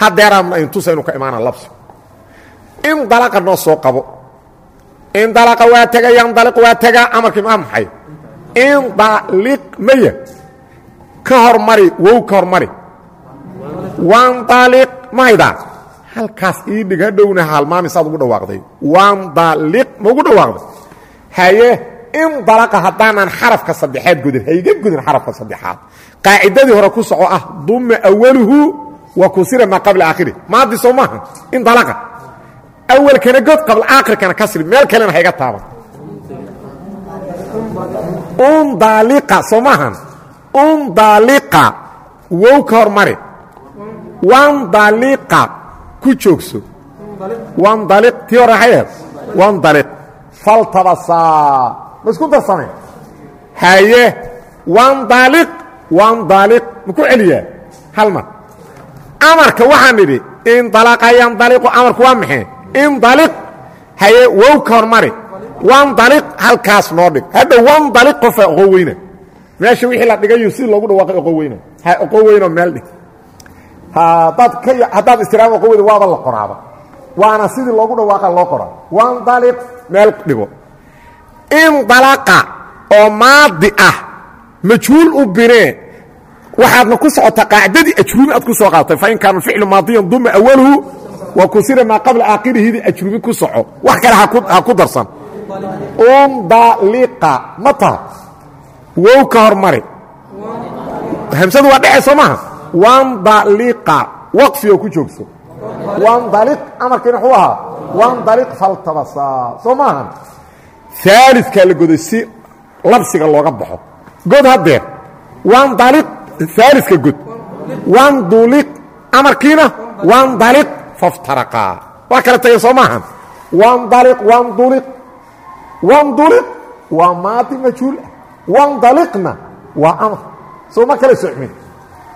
hadeeraamna intusa inuu ka imaana labsi. In dalaqa noo soo qabo. In dalaqa waa tega yandaliq waa tegaa amarkii maa maxay? Indaliq maya. Ka hormari wow ka hormari. Wandaliq mahaydaa halkaas ii dhig hadhowna halmaami saad ugu dhawaaqday. Wandaliq ma ugu dhawaaqday. Haye indalaqa haddaanan xarafka saddexaad godin hayga godin xarafka saddexaad. Qaacidadii hore ku soco ah duma awaluhu wa kusira maa qabla aakhiri. Maadi soo maaha. Indalaqa awalkana god qabla aakhirkana kasri. Meel kalena hayga taaban. Undaliqa soo maahan undaliqa wow ka hormari wandaliqa ku joogso. Wandaliq tii hore waxay ahayd wandaliq faltabasaa ma isku darsame haye. Wandaliq wandaliq ma ku celiyaa hal mar amarka waxaan idhi indalaqa yandaliqu amarku waa maxay? Indaliq haye wow ka hormari wandaliq halkaas noo dhig. Hadha wandaliq qofaa oqo weyna meesha wixii la dhigayo si loogu dhawaaqay oqo weyna ha oqo weynoo meel dhig. Haddaad ka haddaad istiraam oqo weyda waaba la qoraaba. Waana sidii loogu dhawaaqa loo qoraa. Wandaliq meel dhigo. Indalaqa oo maadi ah majhuul u binee waxaadna ku socotaa qaacidadii ajruumi aad ku soo qaadatay fain kaana ficlu maadiyan duma awaluhu wa kusira maa qabla aakhirihidi ajruumi ku soco. Wax kale ha ku darsan. Undaliqa ma taha. Wow ka hormari. Hamsadu waa dhece soo maaha. Wandaliqa waqfi oo ku joogso. Wandaliq amarkiina wuxuu ahaa. Wandaliq faltabasaa soo maahan aalidkaa la goday si labsiga looga baxo. God haddeer wandaliq aalidka god wanduliq amarkiina wandaliq faftaraqaa waa kala tageen soo maahan. Wandaliq wanduliq wanduliq waa maadi majhuul ah. Wandaliqna waa amar soo ma kala socmin.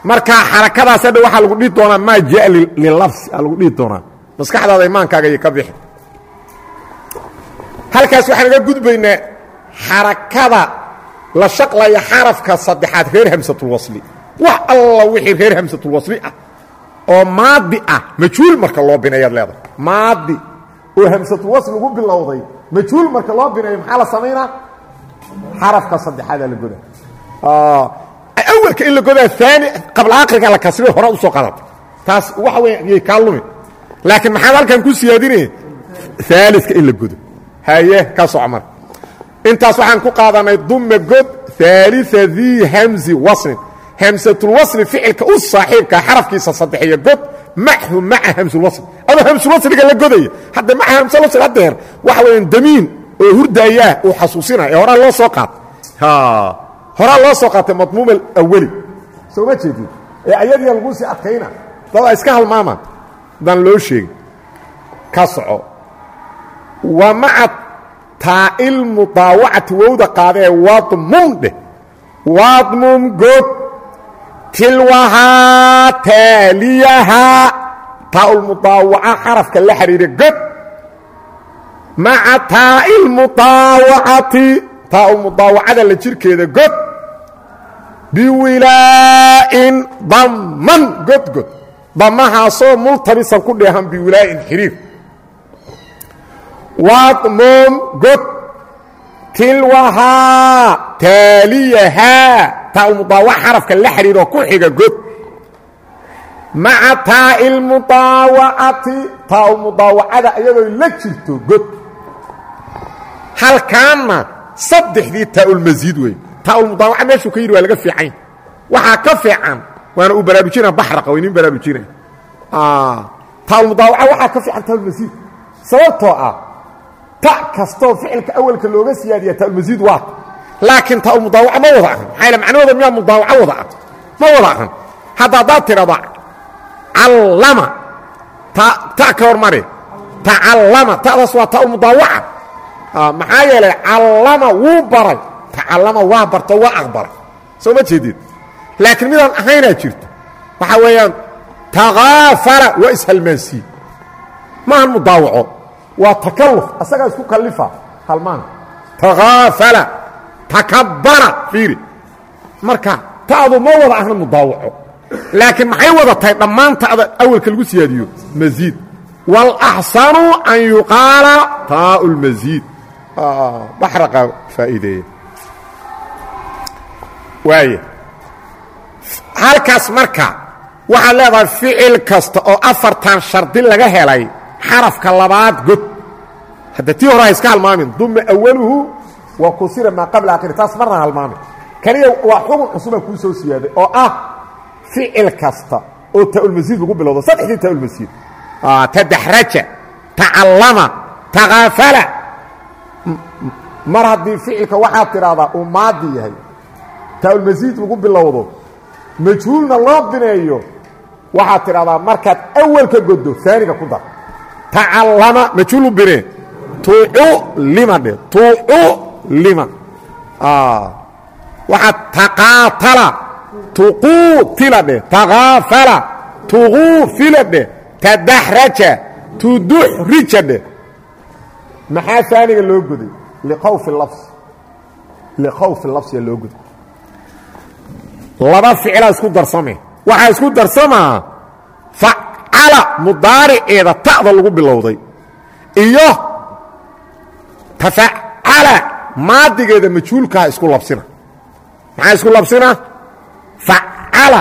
Marka xarakadaas hadha waxaa lagu dhihi doonaa maa jaa lilabsi aa lagu dhihi doonaa. Maskaxdaada imaankaaga iyo ka bixi. Halkaas waxaan ga gudbaynaa xarakada la shaqlaya xarafka saddexaad reer hamsatulwasli wax alla wixii reer hamsatulwasli ah oo maadi ah majhuul marka loo binayaad leedahay. Maadi oo hamsatulwasli lagu bilowday majhuul marka loo binayo maxaa la samaynaa xarafka saddexaadaa la godaa. Awalka in la godaa aani qabla akhriga la kasriyo hore u soo qadata taas waxa weya yay kaa lumi laakiin maxaad halkan ku siyaadinaya aalika in la godo. Haye ka soco marka intaas waxaan ku qaadanay duma god aalia dii hamzi waslin hamsatulwasli ficilka u saaxiibkaa xarafkiisa saddexiyo god machu maca hamsulwasl. Adoo hamsulwasliga la godaya hadda maca hamsulwasl hadeer waxa weeyaan damiin oo hurdaayaa uu xasuusinaya ee horaa loo soo qaatay horaa loo soo qaatay madmuum awali soo ma jeedin? Ee ayadiia laguu sii adkayna. Dad iska halmaamaan daan loo sheegin. Ka soco. Wa maca taa'il mudaawacati wowda qaadee wadmum dheh. Wadmum god tilwahaa taaliyahaa taaulmudaawaca xarafka la xidhiira god maca taa'il mudaawacati taaulmudaawacada la jirkeeda god biwilaa'in damman godgod damahaasoo multabisan ku dheehan biwilaa'in xiriir wadmum god. Tilwahaa taaliyahaa taaulmudaawac xarafka la xidhiiroo ku xiga god. Maca taa'il mudaawacati taaulmudaawacada iyadoo la jirto god. Halkaanna saddexdii taaulmasiid wey taaulmudaawaca meeshuu ka yidhi waa laga fiican waxaa ka fiican waana uu baraarujina baxraqa waynin baraarujina taaulmudaawaca waxaa ka fiican taaulmasiid sababtoo ah ta kastoo ficilka awalka looga siyaadiya taaulmasiid waa laakiin taaulmudaawaca ma wada ahan. Maxaa macnahooda miyaa mudaawaco wada ah ma wada ahan. Hadda haddaad tidhahdo callama. Ta ka hormari tacallama ta'daas waa taaulmudaawaca maxaa yeelay callama wuu baray. Tacallama waa barto waa aqbalay soo ma jeedid laakiin midaan ahaynaa jirto waxaa weeyaan takaafala waa ishalmaansiye maahan mudaawaco. Waa takalluf. Asagaa isku kallifa. Halmaan takaafala takabbara fiiri. Marka ta'du ma wada ahna mudaawaco. Laakiin maxay wada tahay dhammaan ta'da awalka lagu siyaadiyo? Masiid walaxsanu an yuqaala taau lmasiid baxraqa faa'iideeya. Waaya halkaas marka waxaad leedahay ficil kasta oo afartan shardi laga helay xarafka labaad god. Hadda tii hore ha iska halmaamin duma awaluhu wa kusira maa qabla akhiri taas marna halmaamin kaliya waa xugun cusubaa kuu soo siyaaday oo ah ficil kasta oo taaulmasiid lagu bilowdo. Saddexdii taaulmasiid tadaxraja tacallama takaafala mar haddii ficilka waxaad tidhaahdaa uu maadi yahay taaulmasiid lagu bilowdo majhuulna loo bineeyo waxaad tidhahdaa markaad awalka goddo aaniga ku dar. Tacallama majhuulu bine tuculima dhe tuculima waxaad taqaatala tuquutila dheh takaafala tuquufila dheh tadaxraja tuduxrija dheh maxaa aaniga loo goday liqawfi lafs liqawfi lafsiga loo goday laba ficilaa isku darsame. Waxaa isku darsamaa facala mudaariceeda ta'da lagu bilowday iyo tafacala maadigeeda majhuulkaa isku labsina. Maxaa isku labsina? Facala.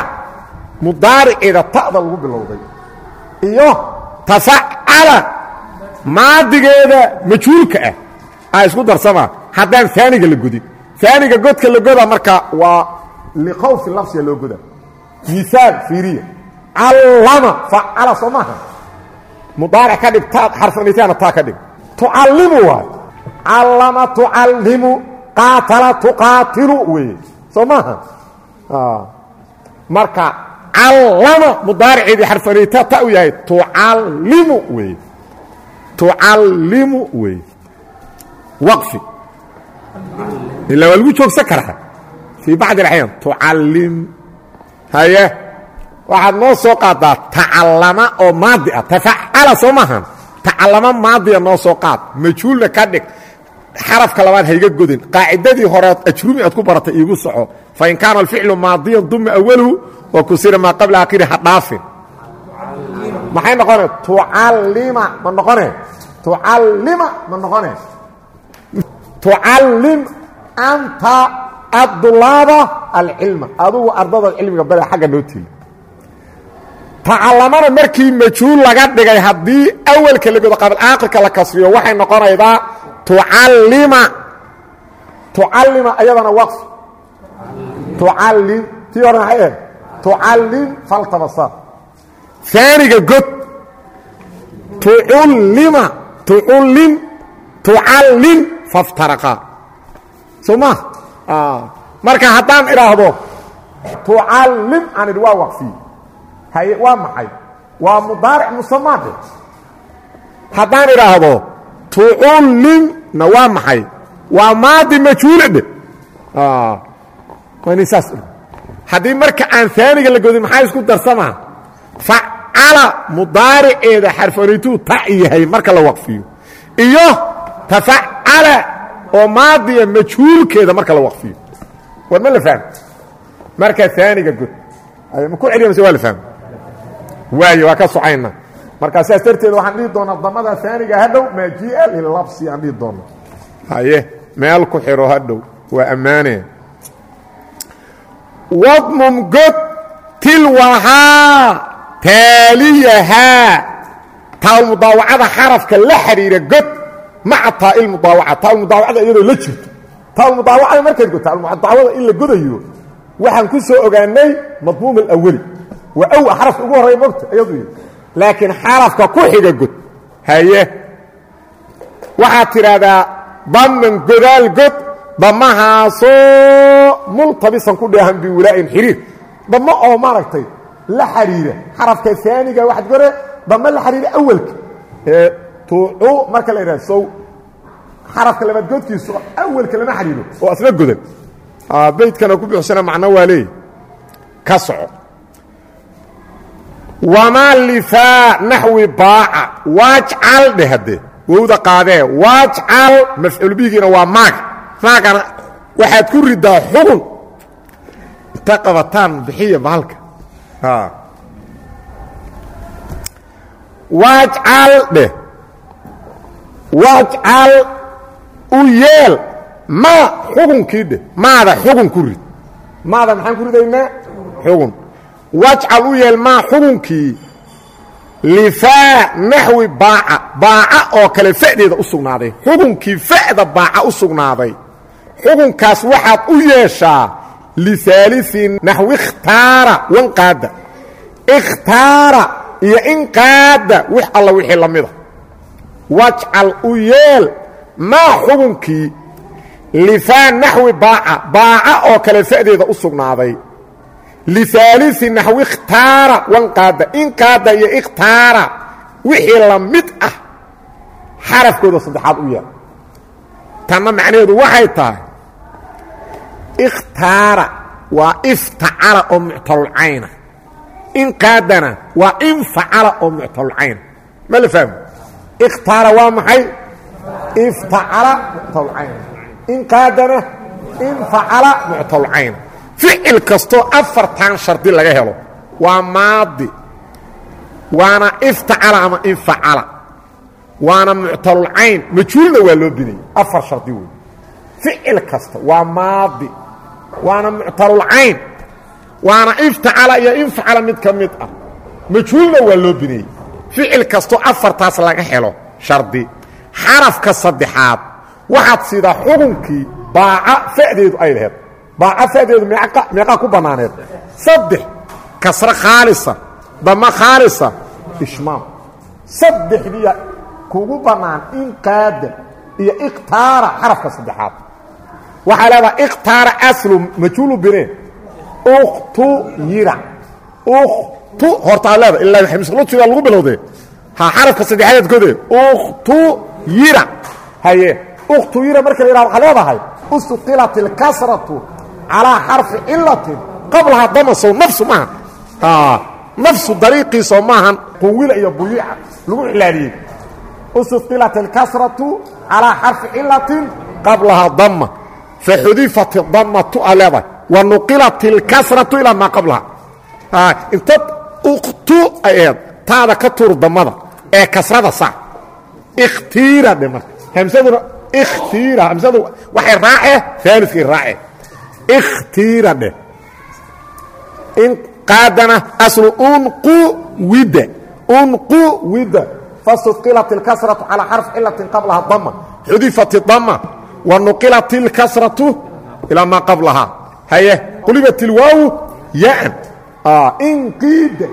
Mudaariceeda ta'da lagu bilowday. Iyo tafacala. Maadigeeda majhuulka ah aa isku darsamaa haddaan aaniga la godin aaniga godka la goda marka waa liqawfi lafsiga loo goda miaal fiiriya. Callama facala soo maaha. Mudaaric ka dhig taad xarfanitaana taa ka dhig. Tucallimu waay callama tucallimu qaatala tuqaatilu weeye soo maaha? Marka callama mudaariceedii xarfanita ta u yahay tucallimu weeye tucallimu weeye waqfi. Ilaa waa lagu joogsan karaa fii bacdi اaxyaan tucallim haye waxaad noo soo qaadaa tacallama oo maadi ah. Tafacala soo maahan tacallama maadiya noo soo qaad. Majhuulna ka dhig xarafka labaad hayga godin qaacidadii horeed ajrumi aad ku baratay iigu soco. Fain kaana alficlu maadiyan duma awaluhu wa kusira maa qabla akhiri ha maxay noqone tucallima ma noqone tucallima ma noqone tucallim anta adulaaba alcilma. Adugu ardada cilmiga bada xagga noo tiili tacallamana markii majhuul laga dhigay haddii awelka la godo qabl aakhirka la kasriyo waxay noqonaydaa tucallima. Tucallima ayadana waqf. Tucallim tii hore maxay ahayd tucallim faltabasar aaniga god. Tucullima tucullim tucallin faftaraqa. Soo ma marka haddaan idhaahdo tucallim aan idhi waa waqfiy haye waa maxay? Waa mudaaric musamaade haddaan idhaahdo tucullimna waa maxay waa maadi majhuuladhe waa saas haddii marka aan aaniga la godin maxaa isku darsamaa facala mudaariceeda xarfanaytuu ta yahay marka la waqfiyo iyo tafacala oo maadiya majhuulkeeda marka la waqfiyo war ma la fahmo marka aaniga god ma ku celiya mase waa la fahmo waayo waa ka socayna markaa sidaas darteed waxaan dhihi doonaa damada aaniga hadhow maajia lilabsi aan dhihi doona haye meel ku xiro hadhow waa ammaane. Wadmum god tilwahaa taaliyahaa taalmudaawacada xarafka la xidhiira god maca taailmudaawaca taalmudaawacada iyadoo la jirto. Taalmudaawacada markayd god taalmudaawada in la godayo waxaan ku soo ogaanay madmuum alawali waa aw xarafka ugu horreya mogta iyadu laakiin xarafka ku xiga god haye. Waxaad tidhaahdaa daman godaal god damahaasoo multabisan ku dheehan biwalaa'in xiriir. Damo oo maaragtay la xariira xarafka aaniga waxaad gore damo la xariira awelka ee tuucu marka la idhaha sow xarafka labaad godkiisu awelka lama xariiro oo asla godan. Baydkana ku buuxsana macno waa leey ka soco wamaa lifaa naxwi baaca waajcal dheh hadde wowda qaadee waajcal mafcuul bihigiina waa maag maagana waxaad ku ridaa xugun inta qabataan bixiya bahalka waajcal dheh waajcal u yeel maa xugunkii dheh maada xugun ku rid maada maxaan ku ridaynaa xugun wajcal u yeel maa xugunkii lifaa naxwi baaca baaca oo kale fa'deeda u sugnaaday. Xugunkii fa'da baaca u sugnaaday. Xugunkaas waxaad u yeeshaa liaaliin naxwi ikhtaara wanqaada ikhtaara iyo inqaada wix alla wixii la mida. Wajcal u yeel maa xugunkii lifaa naxwi baaca baaca oo kale fa'deeda u sugnaaday liaaliثi naxwi ikhtaara wanqaada inqaada iyo ikhtaara wixii la mid ah xarafkooda saddexaad u yeel tanna macnaheedu waxay tahay ikhtaara waa iftacala oo muctalulcayna inqaadana waa infacala oo muctalulcayna ma la fahmo? Ikhtaara waa maxay? Iftacala muctalulcayna inqaadana infacala muctalulcayna ficil kastoo afartan shardi laga helo. Waa maadi. Waana iftacala ama infacala. Waana muctalulcayn majhuulna waa loo binayay afar shardi wey ficil kasta waa maadi. Waana muctalulcayn waana iftacala iyo infacala mid ka mid ah. Majhuulna waa loo binayey ficil kastoo afartaas laga helo shardi. Xarafka saddexaad. Waxaad sidaa xukunkii baaca fa'deedu ay laheed baaca fa'deedu meeqaa ku bannaaneed saddex kasre khaalisa dama khaalisa ishmaam. Saddexdiya kugu bannaan inqaada iyo ikhtaara xarafka saddexaad. Waxaa leedaha ikhtaara aslu majhuulu bine. Ukhtuyira ukhtu hortaa leeda ilaa xamislusiga lagu bilowdee ha xarafka saddexaad gode ukhtuyira haye ukhtuyira marka la yidhahdo waxaa leedahay ustuqilat ilkasratu calaa xarfi cilatin qablaha damasow nafsu maaha. Nafsu dariiqiisoo maahan quwila iyo buyica lagu cilaaliyey ustuqilat ilkasratu calaa xarfi cilatin qablahaa dama faxudifat damatu a leedahay wa nuqilat اlkasratu maa qablaha. Inta uktu ay aheed taada ka tuur damada ee kasrada sac ikhtiira dhe marka. Hamsaduna ikhtiira hamsadu waxay raace aalidkay raace ikhtiira dheh in qaadana aslu unqu wida unqu wida fasuqilat اlkasratu calىa xarf cilatin qablaha dama xudifat dama wa nuqilat اlkasratu ilaa maa qablahaa haye qulibat ilwaawu yaan inqiida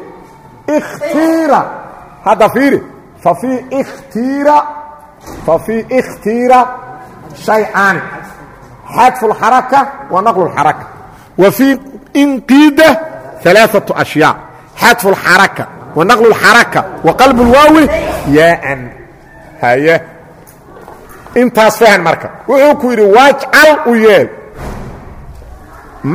ikhtiira hadda fiiri fafii ikhtiira fafii ikhtiira shaycaani xadfu اlxaraka wa naqlu اlxaraka wa fii inqiida ثaلaaثaة أشhyاء xadfu الxaraka wa naqlu الxaraka wa qalb اlwaawi yaaan haye intaas fahan marka wuxuu ku yidhi wajcal u yeel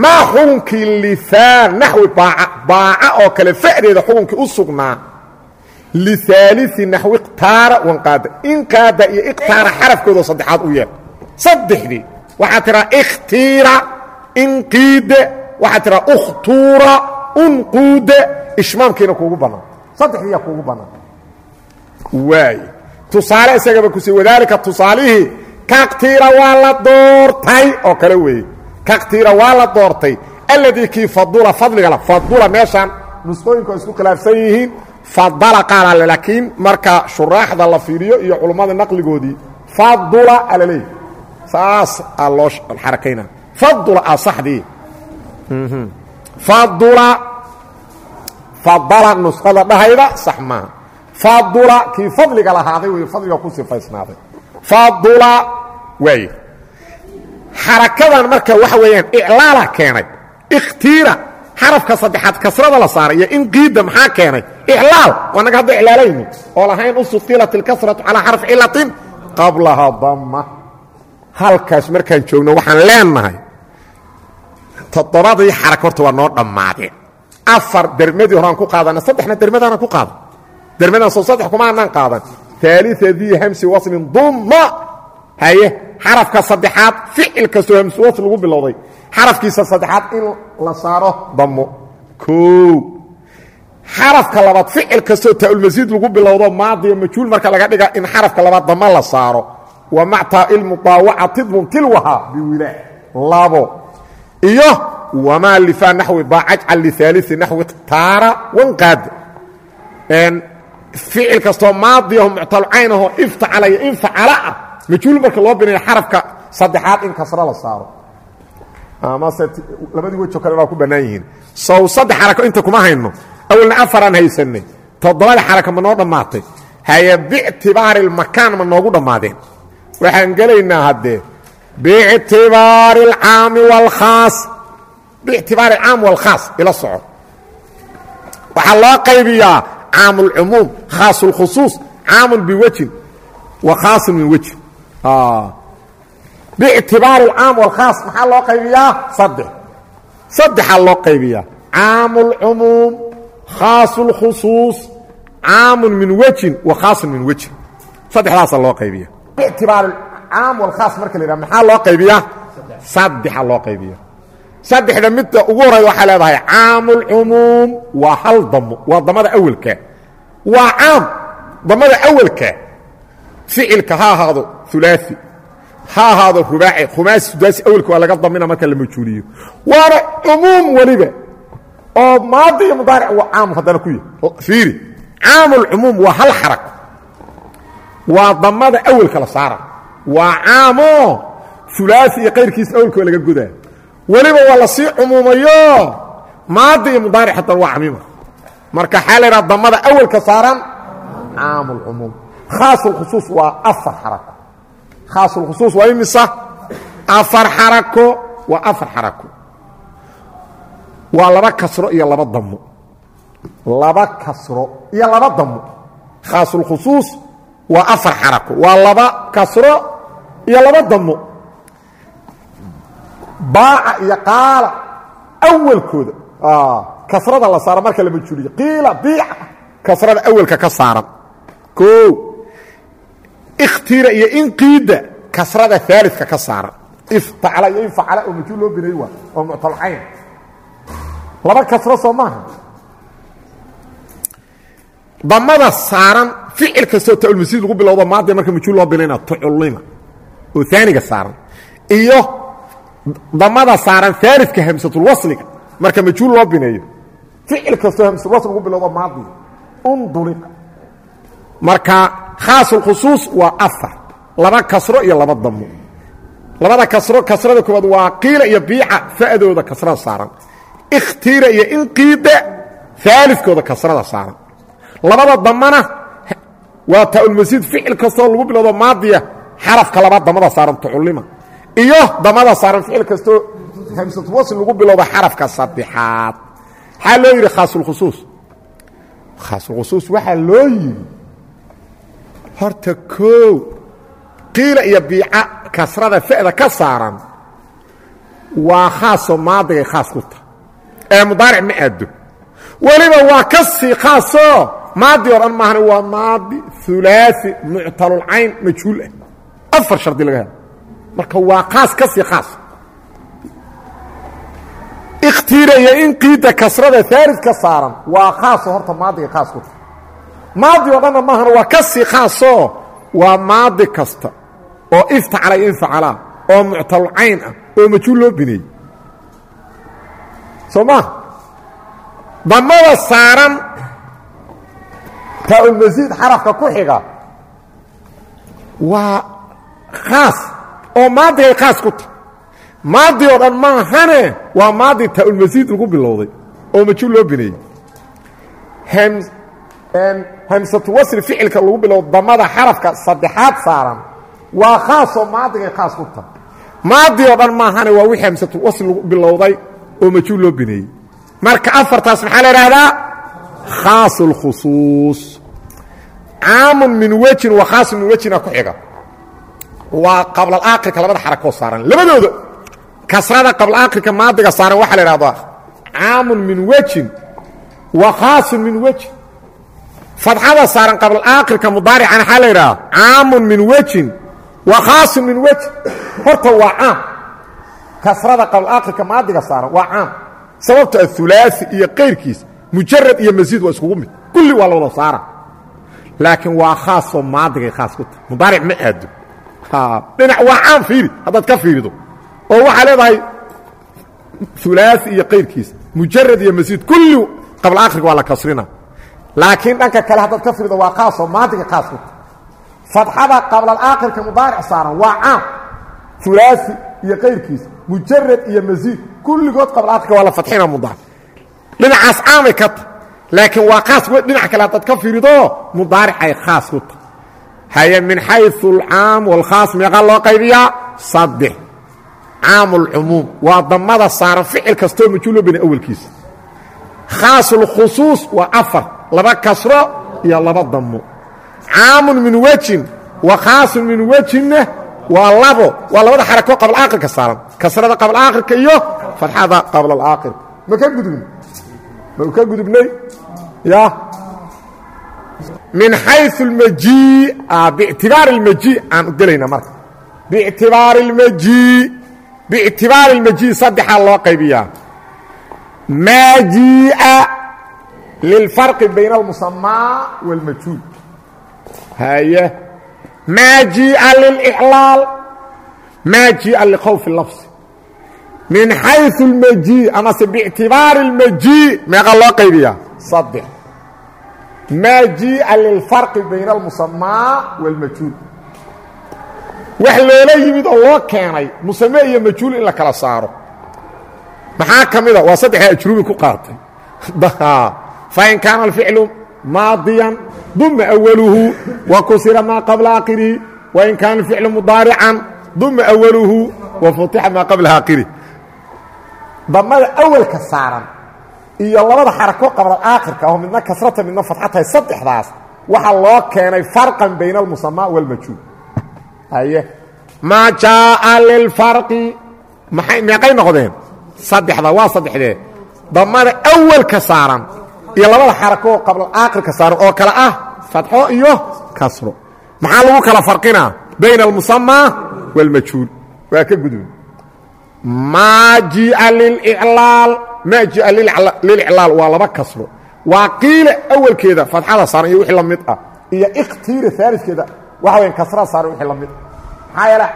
maa xukunkii liaan naxwi baaca baaca oo kale fa'deeda xukunkii u sugnaa liثaaliثi naxwi iqtaara wanqaada inqaada iyo iqtaara xarafkooda saddexaad u yeel saddexdii waxaa tiraa ikhtiira inqiide. Waxaa tiraa ukhtuura unquude. Ishmaamkiina kuugu bannaan saddexdiiyaa kuugu bannaan waay. Tusaale isagaba kusi wadaalika tusaalihii kaktiira waa la doortay oo kale weeye. Kaktiira waa la doortay. Alladii kii fadula fadligala fadula meeshaan nusqooyinku ay isku khilaafsan yihiin fadala qaala laakiin marka shuraaxda la fiiriyo iyo culummada naqligoodii fadula alaleey saas aa loo xarakayna. Fadula a saxdii fadula fadala nusqada dhahayda sax maaha fadula kii fadliga lahaaday wey fadliga ku sifaysnaaday. Fadula waay xarakadan marka waxa weeyaan iclaala keenay. Ikhtiira xarafka saddexaad kasrada la saaray iyo inqiida maxaa keenay? Iclaal. Annaga hadda iclaalayni. Oo lahayn usuqilat ilkasratu calaa xarf cilatin qablaha dama halkaas markaan joogno waxaan leenahay toddobadii xaraka horta waa noo dhammaadeen. Afar dermadii horaan ku qaadana saddexna dermadaana ku qaadan. Dermadan soo saddex kuma anaan qaadan. Aalia dii hamsi waslin dumma. Haye xarafka saddexaad ficil kastoo hamsi wasl lagu bilowday. Xarafkiisa saddexaad in la saaro damo o xarafka labaad ficil kastoo taaulmasiid lagu bilowdo maadiya majhuul marka laga dhiga in xarafka labaad damo la saaro wa mactaa ilmudaawacati tidmum tilwaha biwilaa labo iyo wamaa lifaa naxwi baacajcal liaalii naxwi taara wanqaada ficil kastoo maadiyaho muctalcaynahoo iftacala iyo infacala ah majhuul marka loo binayo xarafka saddexaad in kasro la saaro. Amase labadii wejo kale waa ku bannaan yihiin. Sow saddex xarako inta kuma hayno. Awalna afaraan haysanay. Toddobada xaraka ma noo dhammaatay. Haye bictibaari lmakaan ma noogu dhammaadeen waxaan gelaynaa haddee bictibaari alcaami wاlkhaas bictibaari alcaam wاlkhaas ila soco waxaa loo qaybiyaa caam اlcumuum khaas اlkhusuus caamun biwejin wa khaasun min wejin bictibaari alcaam wاlkhaas maxaa loo qaybiyaa saddex saddexaa loo qaybiyaa caam اlcumuum khaas اlkhusuus caamun min wejin wa khaasun min wejin saddexdaasaa loo qaybiya btibaar caam wlhaas marka la yidhah maxaa loo qaybiyaa? Saddexa loo qaybiya saddexda midda ugu horayda waxaa leedahay caamulcumuum waa hal damo waa damada awelka waa caam damada awelka ficilka ha ahaado ulaai ha ahaado rubaaci khumaasi sudaasi awelka waa laga damina marka la majuuliyo waana cumuum weliba oo maadi iyo mudaaric waa caam haddana ku yahy fiiri caamulcumuum waa hal xarag waa damada awelka la saara waa caamo ulaaiya qayrkiisa awelkoo laga godaa weliba waa la sii cumuumayo. Maadi iyo mudaaric haddana waa camima marka waxaa la ydhaha damada awelka saaran caam lcumuum khaasulkhusuus waa afar xarako. Khaasulkhusuus waa imisa afar xarako waa afar xarako. Waa laba kasro iyo laba damo laba kasro iyo laba damo khaasulkhusuus waa afar xarako. Waa laba kasro iyo laba damo baaca iyo qaala awalkooda. Kasrada la saaro marka la majhuuliyo qiila biica kasrada awelka ka saaran. O ikhtiira iyo inqiida kasrada aalidka ka saaran. Iftacala iyo infacala oo majhuul loo binay waa oo muctalcayn laba kasro soo maaha. Damada saaran ficil kastoo taulmasiid lagu bilowdo maadi marka majhuul loo binayna tucullima oo aaniga saaran iyo damada saaran aalidka hamsatulwasliga marka majhuul loo bineeyo ficil kastoo hamsatulwasl lagu bilowdo maadi unduliqa marka khaasulkhusuus waa afar laba kasro iyo laba damo labada kasro kasrada koowaad waa qiila iyo biica fa'dooda kasrada saaran ikhtiira iyo inqiida aalidkooda kasrada saaran labada damana waa taaulmasiid ficil kastoo lagu bilowdo maadiya xarafka laba damada saaran tucullima iyo damada saaran ficil kastoo hamsatwasl lagu bilowdo xarafka saddexaad. Maxaa loo yidhi khaasulkhusuus khaasulkhusuus waxaa loo yidhi horta koow qiila iyo biica kasrada fa'da ka saaran waa khaasoo maadigay khaas ku ee mudaaric ma aado weliba waa ka sii maadi oo dhan maahane waa maadi ulaai muctalulcayn majhuul ah. Afar shardi laga helo. Marka waa khaas ka sii khaas. Ikhtiiraya in qiida kasrada aalid ka saaran waa khaasoo horta maadigay khaas ku maadi oo dhanna waa ka sii khaasoo waa maadi kasta oo iftacala infacalaa oo muctalulcayn ah oo majhuul loo bineeyey. Soo maa damada saaran taaulmasiid xarafka ku xiga waa khaas oo maadigay khaas ku tahay. Maadi oo dhan maahane waa maadi taaulmasiid lagu bilowday oo majhuul loo bineeyey hamsatuwasli ficilka lagu bilowdo damada xarafka saddexaad saaran waa khaasoo maadigay khaas ku tahay. Maadi oo dhan maahane waa wixii hamsatuwasli lagu bilowday oo majhuul loo bineeyey marka afartaas maxaa la idhaahdaa khaas اlkhusuus caamun min wejin wa khaasun min wejina ku xiga waa qablalaakhirka labada xarakoo saaran labadooda kasrada qablalaakhirka maadiga saaran waxaa la idhahdaa caamun min wejin wa khaasun min wejin fadxada saaran qablalaakhirka mudaaricana waxaa la idhahdaa caamun min wejin wa khaasun min wejin horta waa caam kasrada qablalaakhirka maadiga saaran waa caam sababto aulaai iyo kayrkiis mujarad iyo masiid waa iskugu mid. Kulli waa la wada saara laakiin waa khaasoo maadigay khaas ku tahay. Mudaaric ma aado. Dhinac waa caam fiiri haddaad ka fiirido. Oo waxaa leedahay ulaai iyo kayrkiis mujarad iyo masiid kulli qabla akhriga waa la kasrina. Laakiin dhanka kale haddaad ka fiirido waa khaasoo maadigay khaas ku tahay. Fadxada qablaalaakhirka mudaaric saaran waa caam ulaai iyo kayrkiis mujarad iyo masiid kulligood qablaadka waa la fadxina mudaaric dhinacaas caamay ka tahy laakiin waa khaas dhinac kale haddaad ka fiirido mudaaricay khaas ku tahy haye min xayu alcaam waalkhaas meeqaa loo qaybiyaa? Saddex. Caamu alcumuum waa damada saaran ficil kastoo majhuulo bini awelkiisa khaasulkhusuus waa afar laba kasro iyo laba damo caamun min wejin wa khaasun min wejinna waa labo waa labada xarako qabla aakhirka saaran. Kasrada qabla aakhirka iyo fadxada qabla alaakhirka ma ka gudubn ma ka gudubnay ya min xayu اlmajii bictibaari اlmajii aan gelayna marka bictibaari اlmajii biictibaari اlmajii saddexaa loo qaybiyaa maa jii'a lilfarqi bayna almusamaa wاlmajhuul haye maa jii'a lilclaal maa jii'a likhawfi lafsi min xayu اlmajii amase bictibaari اlmajii meeqa loo qaybiyaa saddex maa jii'a lilfarqi bayna almusamaa wاlmajhuul wax loola yimid oo loo keenay musame iyo majhuul in la kala saaro maxaa ka mida waa saddexda ajrubi ku qaatay fain kaana alficlu maadiyan duma awaluhu wa kusira maa qabla akhirihi wain kaana alficlu mudaarican duma awaluhu wa futixa maa qabla akhirihi damada awalka saaran iyo labada xarako qabla aakhirka oo midna kasrata midna fadxa tahay saddexdaas waxaa loo keenay farqan bayna almusamaa wاlmajhuul haye. Maa jaaa lilfarqi. Maay meeqay noqdeen? Saddexda waa saddexdee. Damada awalka saaran iyo labada xarakoo qabla aakhirka saaran oo kale ah fadxo iyo kasro. Maxaa lagu kala farqinaa? Bayna almusamaa wاlmajhuul waa ka gudub maa jii'a liliclaal maa jii'a liliclaal waa laba kasro. Waa qiila awalkeeda fadxada saaran iyo wixii la mid ah iyo ikhtiira aalidkeeda waxa weyan kasrada saaran wixii la mid ah. Maxaa yeele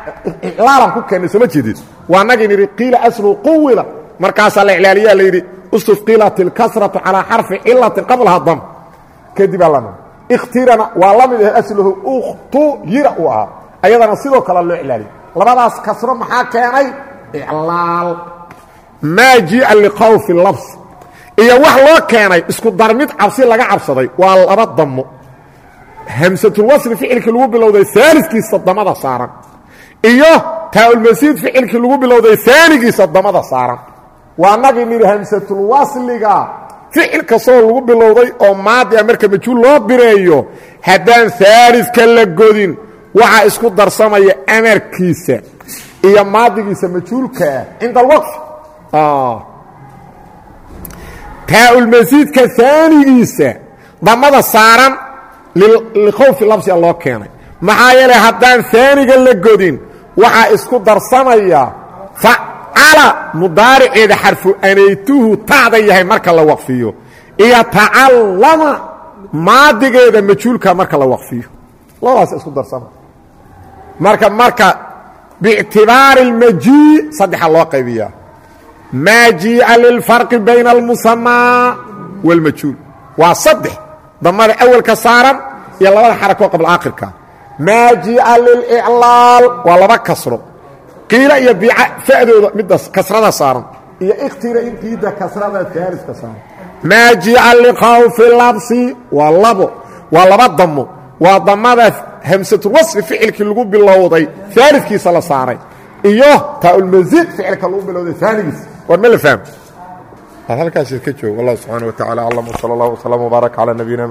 iclaalan ku keennay sooma jeedid waa nagii nidhi qiila aslu quwila markaasaa la iclaaliyaa la yidhi istufqilat اlkasratu calىa xarfi cilatin qablaha dam kadibaa la ikhtirana waa la mid ah asluhu ukhtuyira uu ahaa. Ayadana sidoo kale loo iclaaliya labadaas kasro maxaa keenay iclaal. Maa jii'a likhawfi labs iyo wax loo keenay isku dar mid cabsi laga cabsaday waa laba damo hamsatulwasli ficilkii lagu bilowday aaliskiisa damada saaran. Iyo taaulmasiid ficilkii lagu bilowday aanigiisa damada saaran. Waa nagii nidhi hamsatulwasliga ficil kastoo lagu bilowday oo maadia marka majhuul loo bireeyo haddaan aalidka la godin waxaa isku darsamaya amarkiisa iyo maadigiisa majhuulkaa cinda alwaqf. Taaulmasiidka aanigiisa damada saaran likhawfi labsia loo keenay. Maxaa yeele haddaan aaniga la godin waxaa isku darsamaya facala mudaariceeda xarfu anaytuhu tacda yahay marka la waqfiyo iyo tacallama maadigeeda majhuulka marka la waqfiyo. Labadaas isku darsama marka marka biictibaari اlmajii saddexa loo qaybiyaa maa jii'a lilfarqi bayna almusamaa wاlmajhuul waa saddex damada awalka saaran iyo labada xarakoo qabla aakhirka maa jii'a liliclaal waa laba kasro qiila iyo biica fa'dooda middaas kasrada saaran iyo ikhtira intiida kasrada aaliska saaran maa jii'a likhawfi labsi waa labo waa laba damo waa damada hamsatulwasfi ficilkii lagu bilowday aalidkiisa la saaray. Iyo taaulmasiid ficilka lagu bilowday aanigiisa war ma la fahmo? Halkaas ka joog wallah subxaana wa tacala aclam wsala allah wslam wbaarak calaa nabiyina